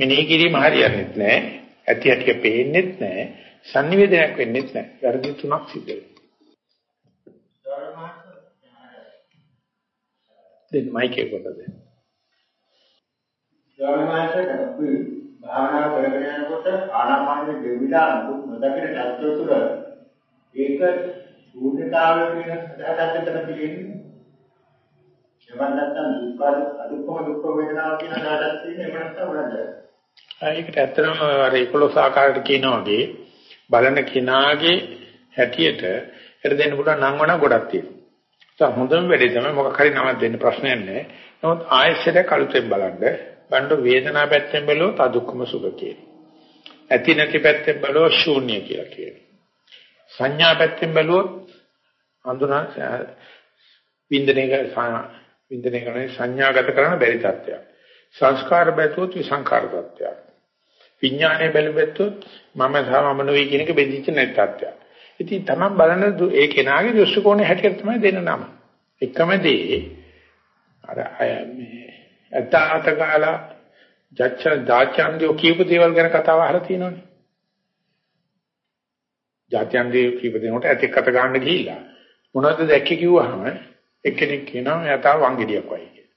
මෙනෙහි කිරීම හරියන්නේ නැහැ. ඇති ඇටි පේන්නේ නැහැ. sannivedanayak වෙන්නේ නැහැ. වැරදි තුනක් සිද්ධ වෙනවා. දෙන්න මයික් එක කොට දෙන්න. ස්වාමීන් අපි භාවනා කරගෙන යනකොට ආනාපානෙ දෙවිලා නොදකින තත්ත්ව තුළ ඒක ශූන්‍යතාවය කියන හදාගන්න තියෙන්නේ. එවන් නැත්නම් දුක්ඛ අදුක්ඛම දුක්ඛ වේදනාව කියන හදාගන්න තියෙන්නේ එවන් නැත්නම් උනන්ද. ඒකට ඇත්තටම අර 11 ආකාරයට කියනා වගේ බලන කෙනාගේ හැටියට එර දෙන්න පුළුවන් නම් වණ ගොඩක් තියෙනවා. ඒක හොඳම වැඩේ තමයි මොකක් හරි නමක් දෙන්න ප්‍රශ්නයක් නැහැ. නමුත් ආයෙත් කලුතෙන් බලන්න බණ්ඩ වේදනාව පැත්තෙන් බැලුවොත් අදුක්කම සුඛ කියන. ඇති නැති පැත්තෙන් බලුවොත් ශූන්‍ය කියලා කියනවා. සංඥා පැත්තෙන් බලුවොත් හඳුනා වින්දනයක වින්දනය කරන සංඥාගත කරන බැරි තත්ත්වයක්. සංස්කාර බැලුවොත් විසංකාර තත්ත්වයක්. විඥානය බැලුවොත් මම සහ මම නෙවෙයි කියන එක බෙදිච්ච නැති තත්ත්වයක්. ඉතින් තමන් බලන ඒ කෙනාගේ දෘෂ්ටි කෝණය හැටියට තමයි දෙන නම. එකම දේ අර මේ අතාතකාලා ජච්ච දාචන්දියෝ කියපු දේවල් ගැන කතාව අහලා තියෙනවනේ. ජාත්‍යන්දියෝ කියපු දේනට ඇතෙක් අත ගන්න ගිහිල්ලා මොනවද දැක්කේ කිව්වහම එක්කෙනෙක් කියනවා එයා තාම වංගෙඩියක් වගේ කියලා.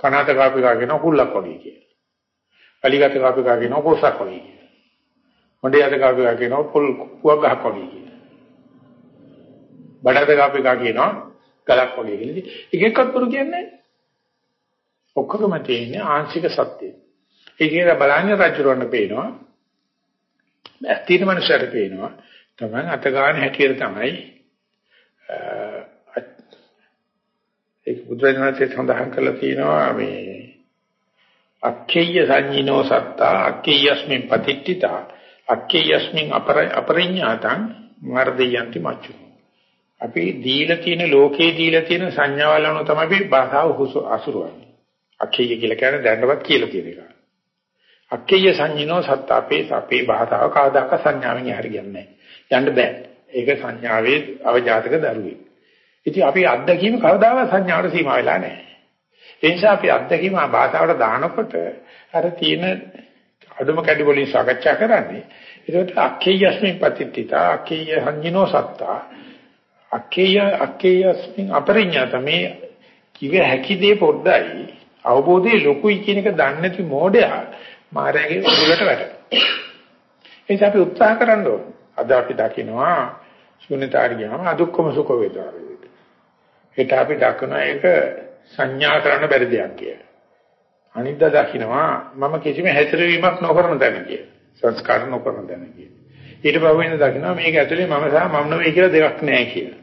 කනාත කාපිකා කියනවා කුල්ලක් වගේ කියලා. පලිගත කාපිකා කියනවා කොසක් වගේ කියලා. මොණ්ඩේ අත කාපිකා කියනවා පොල් පුවක් ගහක් වගේ කියලා. බඩත කාපිකා කියනවා ගලක් වගේ කියලා. එක එකක් පුරු කියන්නේ ඔක්කොගම තියෙන්නේ ආංශික සත්‍යය. ඒකේද බලන්නේ රජුරවන්න පේනවා. ඇත්තින මනුස්සයට පේනවා. තමයි අත ගන්න හැටියට තමයි ඒක බුදුරජාණන්සේ සඳහන් කරලා තියෙනවා මේ අක්ඛේය සංඤිනෝ සත්තා අක්ඛේයස්මින් පතිට්ඨිතා අක්ඛේයස්මින් අපර අපරිඤ්ඤාතං මර්දයන්ති මච්චු. අපි දීලා තියෙන ලෝකේ දීලා තියෙන සංඥාවල් අනුව තමයි අපි භාෂාව අසුරවන්නේ. අක්ඛේය කියලා කියන්නේ දැනටවත් කියලා තියෙන එක. අක්ඛේය සංඤිනෝ සත්තා අපේ අපේ භාෂාව කවදාක සංඥාවෙන් යහරි ගන්නේ යන්න බෑ. ඒක සංඥාවේ අවජාතක දරුවෙක් ඉතින් අපි අත්දැකීම කවදාවත් සංඥාවට සීමා වෙලා නැහැ. ඒ නිසා අපි අත්දැකීම භාෂාවට දානකොට අර තියෙන අඩුම කැඩි වලින් සාකච්ඡා කරන්නේ. ඒකට අක්ඛේයස්මින් පතිත්‍තිතා අක්ඛේය සංජිනෝ සත්තා අක්ඛේය අක්ඛේයස්මින් අපරිඤ්ඤතමේ කිව හැකි දේ පොඩ්ඩයි අවබෝධයේ ලොකුයි කියන එක දන්නේ නැති මෝඩයා මායාවේ උඩට වැටෙනවා. ඒ නිසා අපි උත්සාහ කරන්න ඕන. අද අපි දකිනවා ශුන්‍යතාරියම අදුක්කම සුඛ වේදනා. ඒක අපි දක්වන එක සංඥා කරන්න බැරි දෙයක් කියලා. අනිද්දා දකින්නවා මම කිසිම හැසිරවීමක් නොකරන දැන කියලා. සංස්කාර නොකරන දැන කියලා. ඊට පස්වෙන් දකින්නවා මේක ඇතුලේ මම සහ මම නෙවෙයි කියලා දෙයක් නැහැ කියලා.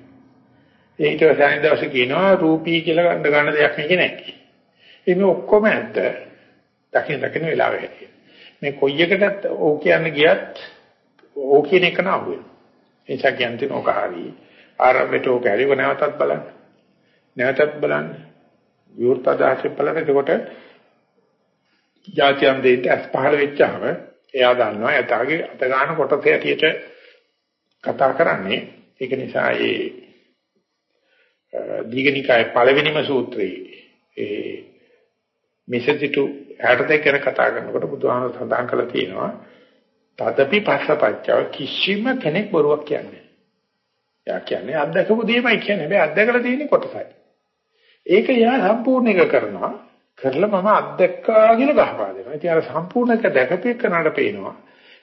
ඊට පස්සේ අනිත් දවසේ කියනවා රූපී කියලා ගන්න ගන්න දෙයක් නෙක නැහැ. මේ ඔක්කොම ඇත්ත දකින්න දකින්න වෙලාවෙ හැටියට. මේ කොයි එකටත් ඕ කියන්න ගියත් ඕ කියන එක නෑ වෙන්නේ. ඒ නිසා කියන්නේ ඕක හරි. ආරම්භයට ඕක හරිව නැවතත් බලන්න. නැවතත් බලන්න. විවෘත අදහසෙන් බලන්න. එතකොට જાතියන් දෙයට ඇස් පහළ වෙච්චාම එයා දන්නවා එයාගේ අත ගන්න කොටස ඇටියට කතා කරන්නේ. ඒක නිසා ඒ දීගනිකායේ පළවෙනිම සූත්‍රයේ ඒ මිසදිතු 62 ගැන කතා කරනකොට බුදුහාම සඳහන් කළා තියෙනවා තදපි පස්සපච්චව කිසිම කෙනෙක් බොරුවක් කියන්නේ. එයා කියන්නේ අත්දකපු දෙයමයි කියන්නේ. හැබැයි අත්දකලා තියෙන්නේ කොටසයි. ඒක යා සම්පූර්ණ එක කරනවා. කරලා මම අත්දැක්කා කියලා ගහපා දෙනවා. ඉතින් අර සම්පූර්ණ එක දැකපේ කරනාට පේනවා.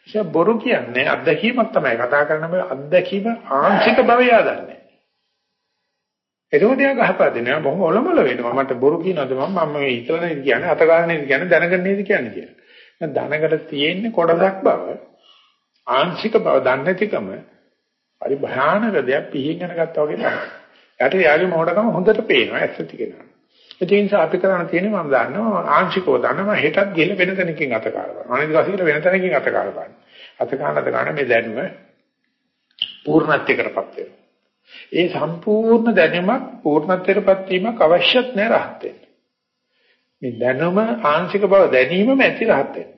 ඒක බොරු කියන්නේ අත්දැකීමක් තමයි කතා කරන්නේ අත්දැකීම ආංශික බව යාදන්නේ. එතකොට යා ගහපා දෙනවා බොහොම ඔලොමල වෙනවා. මට බොරු කියනවාද මම මම මේ හිතලා නේද කියන්නේ අත ගන්න නේද කියන්නේ දැනගන්න නේද කියන්නේ කියලා. දැනගට තියෙන්නේ කොටසක් බව ආංශික බව දන්නේ නැතිකම හරි භයානක දෙයක් පිහින් යන ගත්තා වගේ තමයි. යට යාගේ මොඩකම හොඳට පේනවා ඇත්තටි කෙනා. ඒ නිසා අපි කරන්න තියෙන්නේ මම දන්නවා ආංශිකව දන්නවා හෙටත් ගිහලා වෙන තැනකින් අත කාලා බලන්න. අනිත් දවසේ වෙන තැනකින් අත කාලා බලන්න. අත කාන අත කාන මේ දැනුම පූර්ණත්වයකටපත් වෙනවා. ඒ සම්පූර්ණ දැනුමක් පූර්ණත්වයටපත් වීමක් අවශ්‍යත් නැහැ රහත් වෙන්න. මේ දැනුම ආංශික බව දැනීමම ඇති රහත් වෙන්න.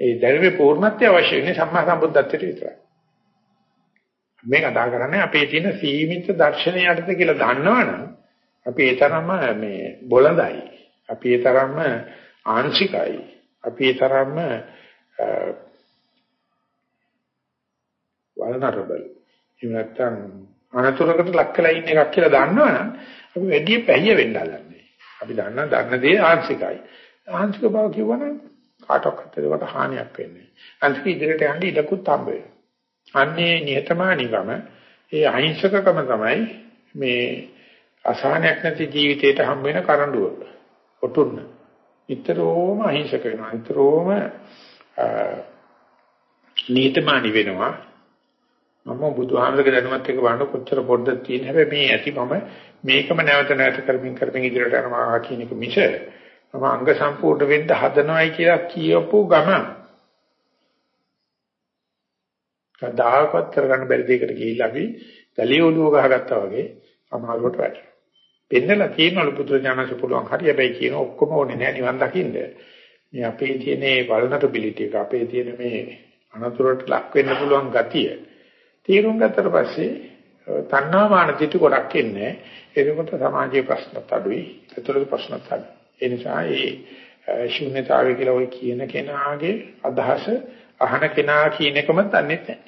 ඒ දැනුමේ පූර්ණත්වය අවශ්‍ය වෙන්නේ සම්මා සම්බුද්ධත්වයට විතරයි. මේ කතා කරන්නේ අපේ තියෙන සීමිත දර්ශනය යටතේ කියලා දන්නවනම් අපි ඒ තරම්ම මේ බොළඳයි. අපි ඒ තරම්ම ආංශිකයි. අපි ඒ තරම්ම වල්නරබල්. එහෙම නැත්නම් අනතුරකට ලක් වෙලා ඉන්න එකක් කියලා දන්නවනම් අපි වැඩි පැහැය වෙන්න හදන්නේ. අපි දන්නා දන්න දේ ආංශිකයි. ආංශික බව කියවනම් කාටවත් ඒකට හානියක් වෙන්නේ. අන්තිම ඉදිරියට යන්න ඉඩකුත් හම්බ වෙනවා. අන්නේ නිහතමානීකම ඒ අහිංසකකම තමයි මේ අසහනයක් නැති ජීවිතයට හම් වෙන කරඬුව. ඔටුන්න. ඊතරෝම අහිංසක වෙනවා. ඊතරෝම නිහතමානී වෙනවා. මම බුදුහාමරගේ දැනුමත් එක්ක බලන කොච්චර පොඩ්ඩක් තියෙන හැබැයි මේ ඇති මම මේකම නැවත නැවත කරමින් කරමින් ඉදිරියට යනවා කියන එක මිස මම අංග සම්පූර්ණ වෙන්න හදනවයි කියලා කියපු ගමන් කදාකවත් කරගන්න බැරි දෙයකට ගිහිල්ලා අපි ගලිය ඔළුව ගහගත්තා වගේ අමාරුවට වැටෙනවා. පෙන්නලා තියෙනවලු පුදුරජානස පුළුවන් හරි හැබැයි කියන ඔක්කොම ඕනේ නෑ නිවන් දකින්න. මේ අපේ තියෙන වල්නරබිලිටි එක අපේ තියෙන මේ අනතුරට ලක් වෙන්න පුළුවන් ගතිය. තීරුම් ගත්තට පස්සේ තණ්හා මාන දිටි ගොඩක් එන්නේ. එතකොට සමාජයේ ප්‍රශ්නත් අඩුයි. ඒතරේ ප්‍රශ්නත් අඩුයි. ඒ නිසා මේ ශූන්‍යතාවය කියලා ඔය කියන කෙනාගේ අදහස අහන කෙනා කියන එකම දන්නේ නැහැ.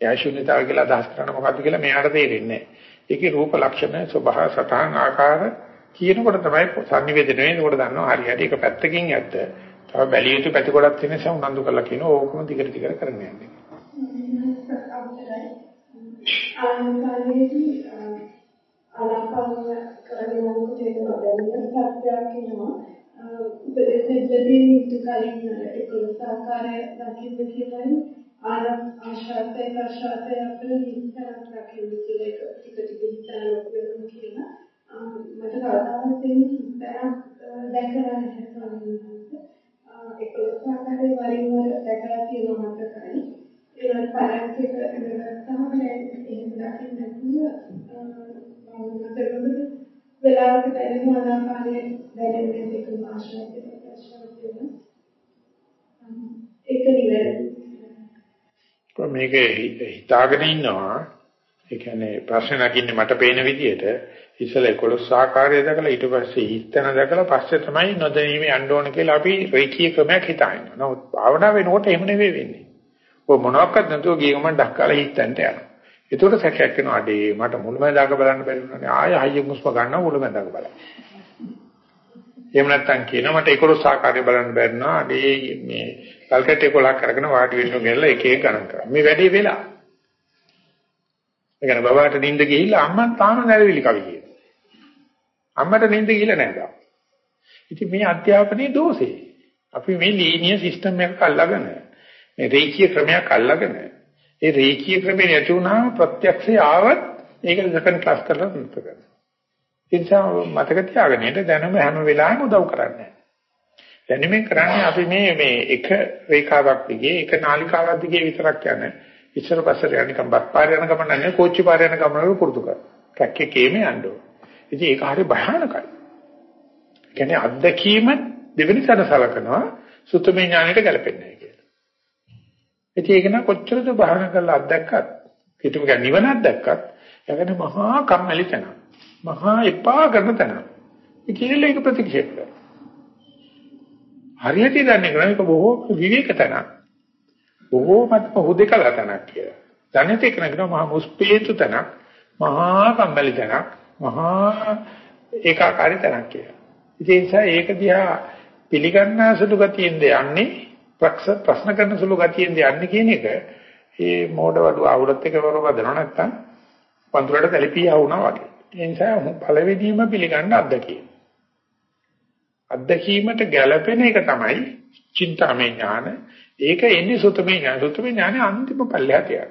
එයා ශූන්‍යතාවය කියලා අදහස් කරන්නේ මොකද්ද කියලා මෙයාට තේරෙන්නේ නැහැ. ඒකේ රූප ලක්ෂණ ස්වභාව සතහන් ආකාර කියනකොට තමයි සංනිවේදනය වෙනකොට දන්නවා හරියට ඒක පැත්තකින් ඇත්ත. තව බැලිය යුතු පැති ගොඩක් තියෙන නිසා උනන්දු කරලා කියනවා ඕකම දිගට දිගට කරන්න යන්නේ. ආනන්දයේදී ආලාපන කරගෙන යනකොට ඒක දැනෙන සත්‍යයක් වෙනවා. උපදේශයේදී මුතු කලින් ඒකලස ආකාරය දකින්න කියලායි ආශාසය ප්‍රසාරය අපේ විස්තරයක් දකින්න කියලා ඒක ටික ටික හිතනවා කියන මට කවදාවත් දෙන්නේ හිතයක් දැකලා නැහැ ස්වාමීන් ඒකලස ආකාරයේ වරින් වර දැකලා තියෙනවා මතකයි. ඒවත් පරක්කේක ඉඳගත්තාම එහෙම දකින්න නැතුව වෙලාවක දැනෙන ආනාපානයේ දැනෙන දෙක ආශ්‍රය ප්‍රසාරය ඒක නිවැරදි. මේක හිතාගෙන ඉන්නවා ඒ කියන්නේ ප්‍රශ්න නගින්නේ මට පේන විදිහට ඉස්සෙල්ලා 11 ආකාරය දැකලා ඊට පස්සේ හිතන දැකලා පස්සේ තමයි නොදැනීමේ යන්න ඕන කියලා අපි රේඛීය ක්‍රමයක් හිතාගෙන. නමුත් භාවනා වෙනකොට එහෙම නෙවෙයි වෙන්නේ. ඔය මොනවාක්වත් නැතුව ගියම ඩක්කාලා හිතන්ට යනවා. ඒකට සැකයක් වෙනවා අඩේ මට මුලමඳාක බලන්න බැරි වුණානේ ආය හයිය මුස්ම ගන්නවා මුලමඳාක බලන්න. එහෙම නැත්නම් කියනවා මට 11 ආකාරය බලන්න බැරිනවා අඩේ මේ කල්කටේ කොලක් අරගෙන වාඩි වෙන්න ගෙනලා එක එක ගණන් කරා. මේ වැඩේ වෙලා. ඒ කියන්නේ බබාට නිින්ද ගිහිල්ලා අම්මා තාම නැරවිලි කවි කියනවා. අම්මට නිින්ද ගිහිල්ලා නැහැ. ඉතින් මේ අධ්‍යාපනයේ දෝෂේ. අපි මේ ලීනියර් සිස්ටම් එකක් අල්ලගෙන මේ රේඛීය ක්‍රමයක් අල්ලගෙන ඒ රේඛීය ක්‍රමේ නැති වුණාම ප්‍රත්‍යක්ෂය ආවත් ඒක සෙකන්ඩ් ක්ලාස් කරලා නතර කරනවා. ඒ නිසා මතක තියාගන්න දැනම හැම වෙලාවෙම උදව් කරන්නේ. දැනුමින් කරන්නේ අපි මේ මේ එක රේඛාවක් දිගේ එක නාලිකාවක් දිගේ විතරක් යන ඉස්සර පස්සට යන නිකන් බස් පාර යන ගමන නෙවෙයි කෝච්චි පාර යන ගමන පුරුදු කර. ට්‍රක් එකේම යන්න ඕන. ඉතින් ඒක හරිය භයානකයි. කියන්නේ අත්දැකීම දෙවෙනි සැරසලකනවා සුතමේ ඥානෙට ගැලපෙන්නේ නැහැ කියලා. ඉතින් ඒක න කොච්චරද භාවනා කරලා අත්දැක්කත් හිතමු කියන්නේ නිවනක් දැක්කත් යකනේ මහා කම්මැලි තැන. මහා එපා කරන තැන. ඒ කියලා ඒක ප්‍රතික්ෂේප කරනවා. හරියට දන්නේ නැහැ මේක බොහෝ විවේක තැනක්. බොහෝමත්ම හුදේකලා තැනක් කියලා. දැනෙත එක නේද මහා මුස්පේතු තැනක්, මහා කම්මැලි තැනක්, මහා ඒකාකාරී තැනක් කියලා. ඒ නිසා ඒක දිහා පිළිගන්නා සුළු ගතියෙන්ද යන්නේ ප්‍රශ්න ප්‍රශ්න කරන සුළු ගතියෙන්ද යන්නේ කියන එක මේ මෝඩ වඩු අවුලත් එක වරවදන නැත්තම් පඳුරට තැලිපියා වුණා වගේ. ඒ නිසා පළවෙනිම පිළිගන්න අත්දැකීම. අත්දැකීමට ගැළපෙන එක තමයි චින්තාමය ඥාන. ඒක එන්නේ සුතමේ ඥාන. සුතමේ ඥානේ අන්තිම පල්ලයට යනවා.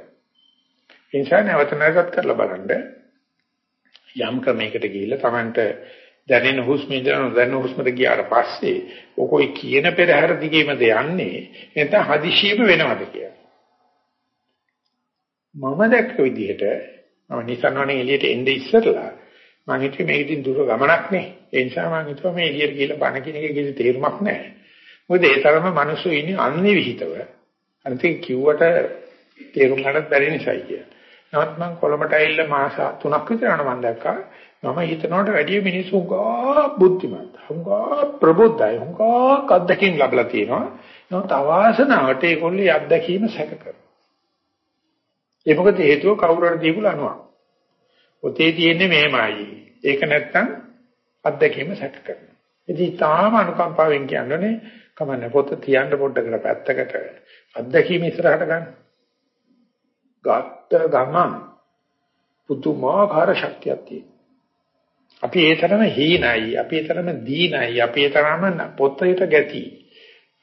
ඒ නිසා නැවත නැවතත් කරලා බලන්න යම් ක්‍රමයකට ගිහිල්ලා Tamanට දැනෙන හුස්ම ඉඳලා දැනෙන හුස්මට ගියාට පස්සේ ඔකෝයි කියන පෙරහැර දිගේමද යන්නේ නැත්නම් හදිසියෙම වෙනවද කියලා. මම දැක්ක විදිහට මම නිසන්වනේ එළියට එන්නේ ඉස්සරලා මම හිතුවේ මේක ඉතින් දුර ගමනක් නේ. ඒ නිසා මම හිතුවා මේ එළියට ගිහලා බණ කියන එකේ කිසි තේරුමක් නැහැ. මොකද ඒ තරම මිනිස්සු ඉන්නේ අන්නේ විහිිතව. අනිත් කිව්වට තේරුම් ගන්නත් බැරි නිසායි කිය. නමුත් මම කොළඹට ඇවිල්ලා මාස 3ක් විතර යන මම දැක්කා මම හිතනවට වැඩිය මිනිස්සු ගා බුද්ධිමත්. හුඟා ප්‍රබුද්ධයි. හුඟා අත්දැකීම් ලැබලා තියෙනවා. නමුත් අවාසනාවට ඒගොල්ලෝ අත්දැකීම සැක කරනවා. ඒ මොකද හේතුව කවුරු හරි දීපු ලනුවක්. පොතේ තියෙන්නේ මෙහෙමයි. ඒක නැත්තම් අත්දැකීම සැක කරනවා. ඉතින් තාම අනුකම්පාවෙන් කියන්නේ කමන්නේ පොත තියන්න පොඩ්ඩකට පැත්තකට අත්දැකීම ඉස්සරහට ගන්න. ගත්ත ගමන් පුදුමාකාර ශක්තියක් තියෙනවා. අපි ඒ තරම හීනයි, අපි ඒ තරම දීනයි, අපි ඒ තරම පොතේට ගැති.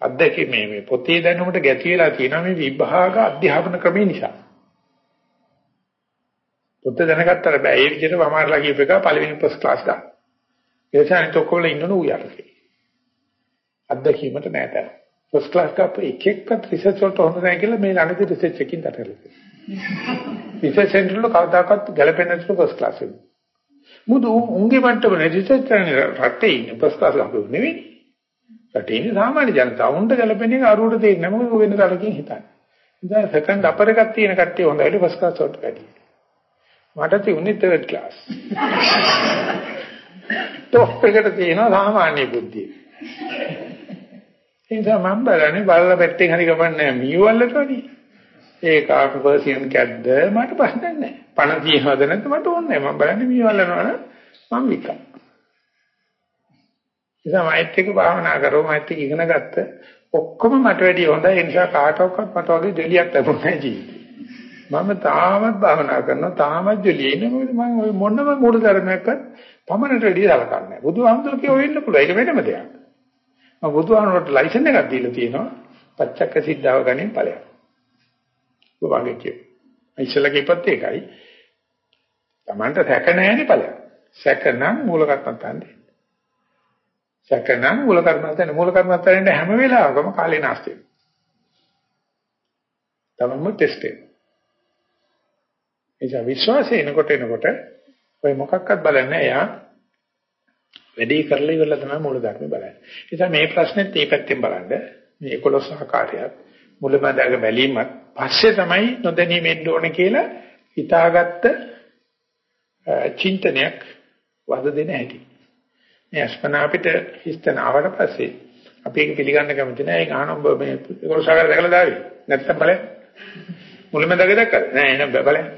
අත්දැකීම මේ පොතේ දැනුමට ගැති වෙලා තියෙනවා මේ විභාග අධ්‍යාපන ක්‍රමේ නිසා. පොත දැනගත්තට බෑ. ඒ විදිහට වමාරලා කියප එක පළවෙනි ෆස්ට් ක්ලාස් ගන්න. ඒ නිසා අනිත් ඔක්කොම ඉන්නන ඌ යටතේ. අත්දැකීමට නෑතන. ෆස්ට් ක්ලාස් කප් එක එක්කත් රිසර්ච් වලට හොඳ නැහැ කියලා මේ ළඟදී රිසර්ච් එකකින් දතරලා. රිසර්ච් සෙන්ටර් වල කවදාකවත් ගැලපෙන්නේ නැතුව ෆස්ට් ක්ලාස් එක. මුදු උන්ගේ මට්ටම රිසර්ච් කරන්නේ රටේ ඉන්න ෆස්ට් ක්ලාස් කප් නෙවෙයි. රටේ ඉන්න සාමාන්‍ය ජනතාව උන්ට ගැලපෙන්නේ අරුවට දෙන්නේ නැහැ මොකද වෙන තරකින් හිතන්නේ. ඉතින් සෙකන්ඩ් අපර් එකක් තියෙන කට්ටිය හොඳයි ෆස්ට් ක්ලාස් වලට වැඩි. මට තියුනේ තර්ඩ් ක්ලාස්. ටොප් එකට තියෙනවා සාමාන්‍ය බුද්ධිය. ඒ නිසා මම බලන්නේ බලලා පැත්තෙන් හරි ගමන්නේ මීවල්ලට වගේ. ඒක ආපු පර්සියන් කැද්ද මට ප්‍රශ්නයක් නැහැ. පණ තියනවද නැත්නම් මට ඕනේ නැහැ. මම බලන්නේ මීවල්ලනවා නම් මම විකා. නිසා මෛත් එක්ක භාවනා කරෝ මෛත් එක්ක ඉගෙන ගත්ත ඔක්කොම මට වැඩිය හොඳයි. ඒ නිසා කාටවත් මට වගේ දෙලියක් ලැබුණේ නැහැ ජීවිතේ. මම තාමත් භාවනා කරනවා තාමත් ජොලියේ ඉන්නේ මොකද මම ওই මොනම මූල ධර්මයක්වත් පමණට වැඩිය සලකන්නේ නැහැ. බුදුහාමුදුරුවෝ කියෝ වෙන්න පුළුවන්. ඒක වෙනම දෙයක්. මම බුදුහාමුදුරුවෝට ලයිසන් එකක් දීලා තියෙනවා. පච්චක්ක සිද්ධාව ගන්නේ ඵලයක්. ඔබගේ කිය. ඉස්සලා කියපත් ඒකයි. Tamanට සැක නැහැනේ ඵලයක්. සැක නම් මූල කර්මත්තන්නේ. සැක නම් මූල කර්මත්තන්නේ මූල කර්මත්තන්නේ හැම වෙලාවකම කාලේ නාස්ති වෙනවා. තමන්ම ටෙස්ට් වෙනවා. එනිසා විශ්වාසය එනකොට එනකොට ඔය මොකක්වත් බලන්නේ එයා වැඩේ කරලා ඉවරලා තමයි මූල ධර්ම බලන්නේ. ඒ නිසා මේ ප්‍රශ්නෙත් මේ පැත්තෙන් බලන්න මේ 11 ආකාරයක් මුලමඳාග බැලීමත් පස්සේ තමයි නොදැනී වෙන්න ඕනේ කියලා හිතාගත්ත චින්තනයක් වද දෙන හැටි. මේ අස්පනා අපිට හිස්තන ආවට පස්සේ අපි ඒක පිළිගන්න කැමති නෑ. ඒක අහන ඔබ මේ 11 ආකාරය දැකලා දාවි. නැත්තම් බලන්න. මුලමඳාග දැක්කද? නෑ එන බලන්න.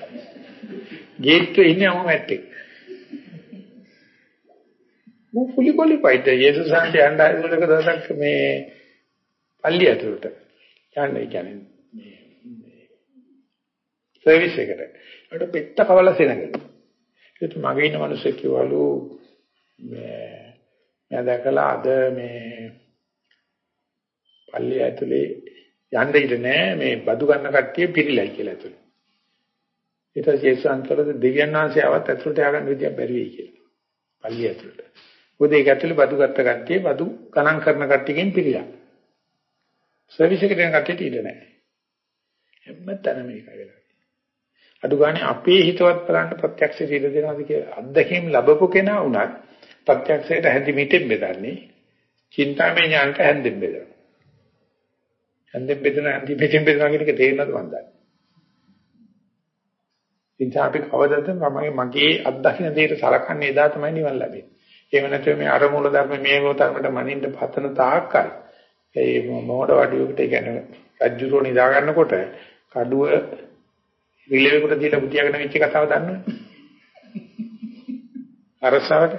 ගේට්ටුවේ ඉන්නේ අම මැට්ටේ. මු ෆුලි කොලිෆයිඩ් යේසුස් වහන්සේ යන්න ආයතනක දවසක් මේ පල්ලිය ඇතුළට යන්න කියන්නේ මේ සර්විස් එකට. ඒකට පෙත්ත කවල සෙනගල. ඒත් මගේ ඉන්න මිනිස්සු කිව්වලු මේ මම දැකලා අද මේ පල්ලිය ඇතුලේ යන්න ඉඩ නැහැ මේ බදු ගන්න කට්ටිය පිළිලයි කියලා ඇතුලේ. ඊට පස්සේ යේසුස් අන්තරද දෙවියන් වහන්සේ ආවත් ඇතුළට ය아가න්න විදියක් බැරි වෙයි කියලා. පල්ලිය ඇතුළට. මොකද ඒක ඇතුළේ බදු ගත්ත කට්ටිය බදු ගණන් කරන කට්ටියකින් පිළිලා. සර්විස් එකට යන කට්ටියට ඉඩ නැහැ. හැමතැනම මේකයි වෙලා. අඩු ගානේ අපේ හිතවත් බලන්න ප්‍රත්‍යක්ෂ සීල දෙනවාද කියලා අත්දැකීම් ලැබපු කෙනා වුණත් ප්‍රත්‍යක්ෂයට හැඳි මිටෙන් බෙදන්නේ චින්තාමය ඥානට හැඳෙන් බෙදනවා. හැඳෙන් බෙදන හැඳි මිටෙන් බෙදනවා කියන එක තේරෙනවද මන්ද? ඉතින් අපි කවදද මම මගේ අත්දකින්න දෙයට සලකන්නේ එදා තමයි නිවන් ලැබෙන්නේ. එහෙම නැත්නම් මේ අර මූල ධර්ම මේ මොතරමට මනින්න පතන තාක්කල් ඒ මොඩ වඩුවකට කියන්නේ රජ්ජුරෝ නිදා ගන්නකොට කඩුව රිලෙවෙකට දීලා බුතියාගෙන වෙච්ච කතාව දන්නවද? අරසාවට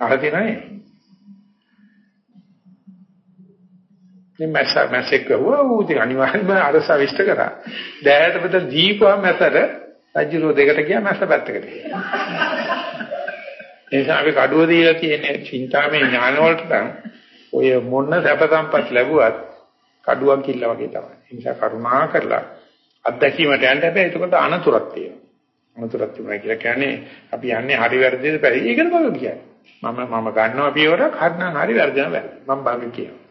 අහලා නැහැ. මේ මැස්ස මැස්සෙක් ගහුවා ඌ ඉතින් අනිවාර්යයෙන්ම අරස විශ්ත කරා. දැයට බද දීපුවා මැසට රජුරෝ දෙකට ගියා මැස්ස පැත්තකට ගියා. ඒ නිසා අපි කඩුව දීලා තියෙන චින්තාමය ඥාන වලට නම් ඔය මොන සැප සම්පත් ලැබුවත් කඩුවක් කිල්ල වගේ තමයි. ඒ නිසා කරුණා කරලා අත්දැකීමට යන්න හැබැයි එතකොට අනතුරක් තියෙනවා. අනතුරක් තිබුණා කියලා කියන්නේ අපි යන්නේ හරි වැරදිද පැරි. ඒකද බලන්න කියන්නේ. මම මම ගන්නවා පියවරක් හරිනම් හරි වැරදිනම් වැරදි. මම බාගේ කියනවා.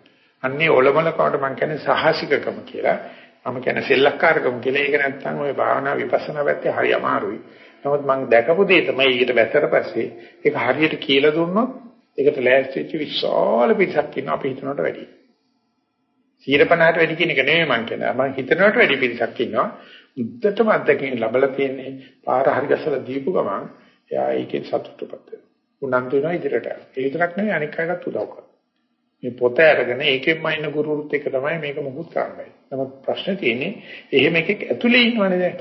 අන්නේ ඔලමලකවට මම කියන්නේ සාහසිකකම කියලා. මම කියන්නේ සෙල්ලක්කාරකම කියලා. ඒක නැත්තම් ওই භාවනා විපස්සනා පැත්තේ හරි අමාරුයි. නමුත් මම දැකපු දේ තමයි ඊට බැසට පස්සේ ඒක හරියට කියලා දුන්නොත් ඒකට ලෑස්ති වෙච්ච විශාල පිටසක් ඉන්න අපි හිතනකට වැඩියි. 150ට වැඩි කියන එක නෙමෙයි මම කියන්නේ. මම හිතනකට වැඩි පිටසක් ඉන්නවා. උද්දටම අත්දැකීම් ලැබලා තියෙන්නේ පාර හරි ගසලා දීපු ගමන් එයා ඒකෙන් සතුටුපත් වෙනවා. උනන්දු වෙනවා ඉදිරියට. ඒ විතරක් නෙවෙයි අනික් අයටත් උදව් කරනවා. මේ පොත අරගෙන ඒකෙන්ම ඉන්න ගුරුවරුත් එක්ක තමයි මේක මොකුත් කරන්නේ. නමුත් ප්‍රශ්නේ තියෙන්නේ එහෙම එකෙක් ඇතුලේ ඉන්නවනේ දැන්.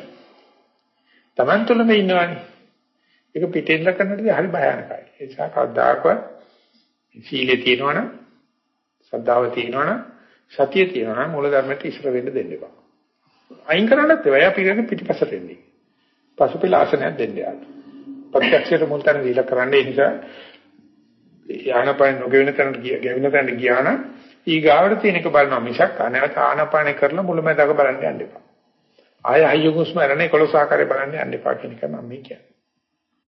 Taman තුලම ඉන්නවනේ. ඒක පිටින්ද කරනකොට හරි භයානකයි. ඒ නිසා කවදාකවත් සීලේ තියෙනවනම් සද්ධාව තියෙනවනම් සතිය තියෙනවනම් මූල ධර්මයට ඉස්සර වෙන්න දෙන්න එපා. අයින් කරන්නත් ඒවා පිටින් පිටිපස්සට එන්නේ. පසුපිල ආසනයක් දෙන්න යාට. ප්‍රත්‍යක්ෂයට මුල් තැන දීලා කරන්නේ ඒ නිසා ආනපාන නොගෙවෙන තැනට ගියා ගෙවෙන තැනට ගියා නම් ඊගාවට තියෙන එක බලනවා මිසක් අනවත ආනපාන කරලා මුලමඳාක බලන්න යන්න එපා. ආය හයිය හුස්ම අරනේ 11 ආකාරය බලන්න යන්න එපා කියන එක මම මේ කියන්නේ.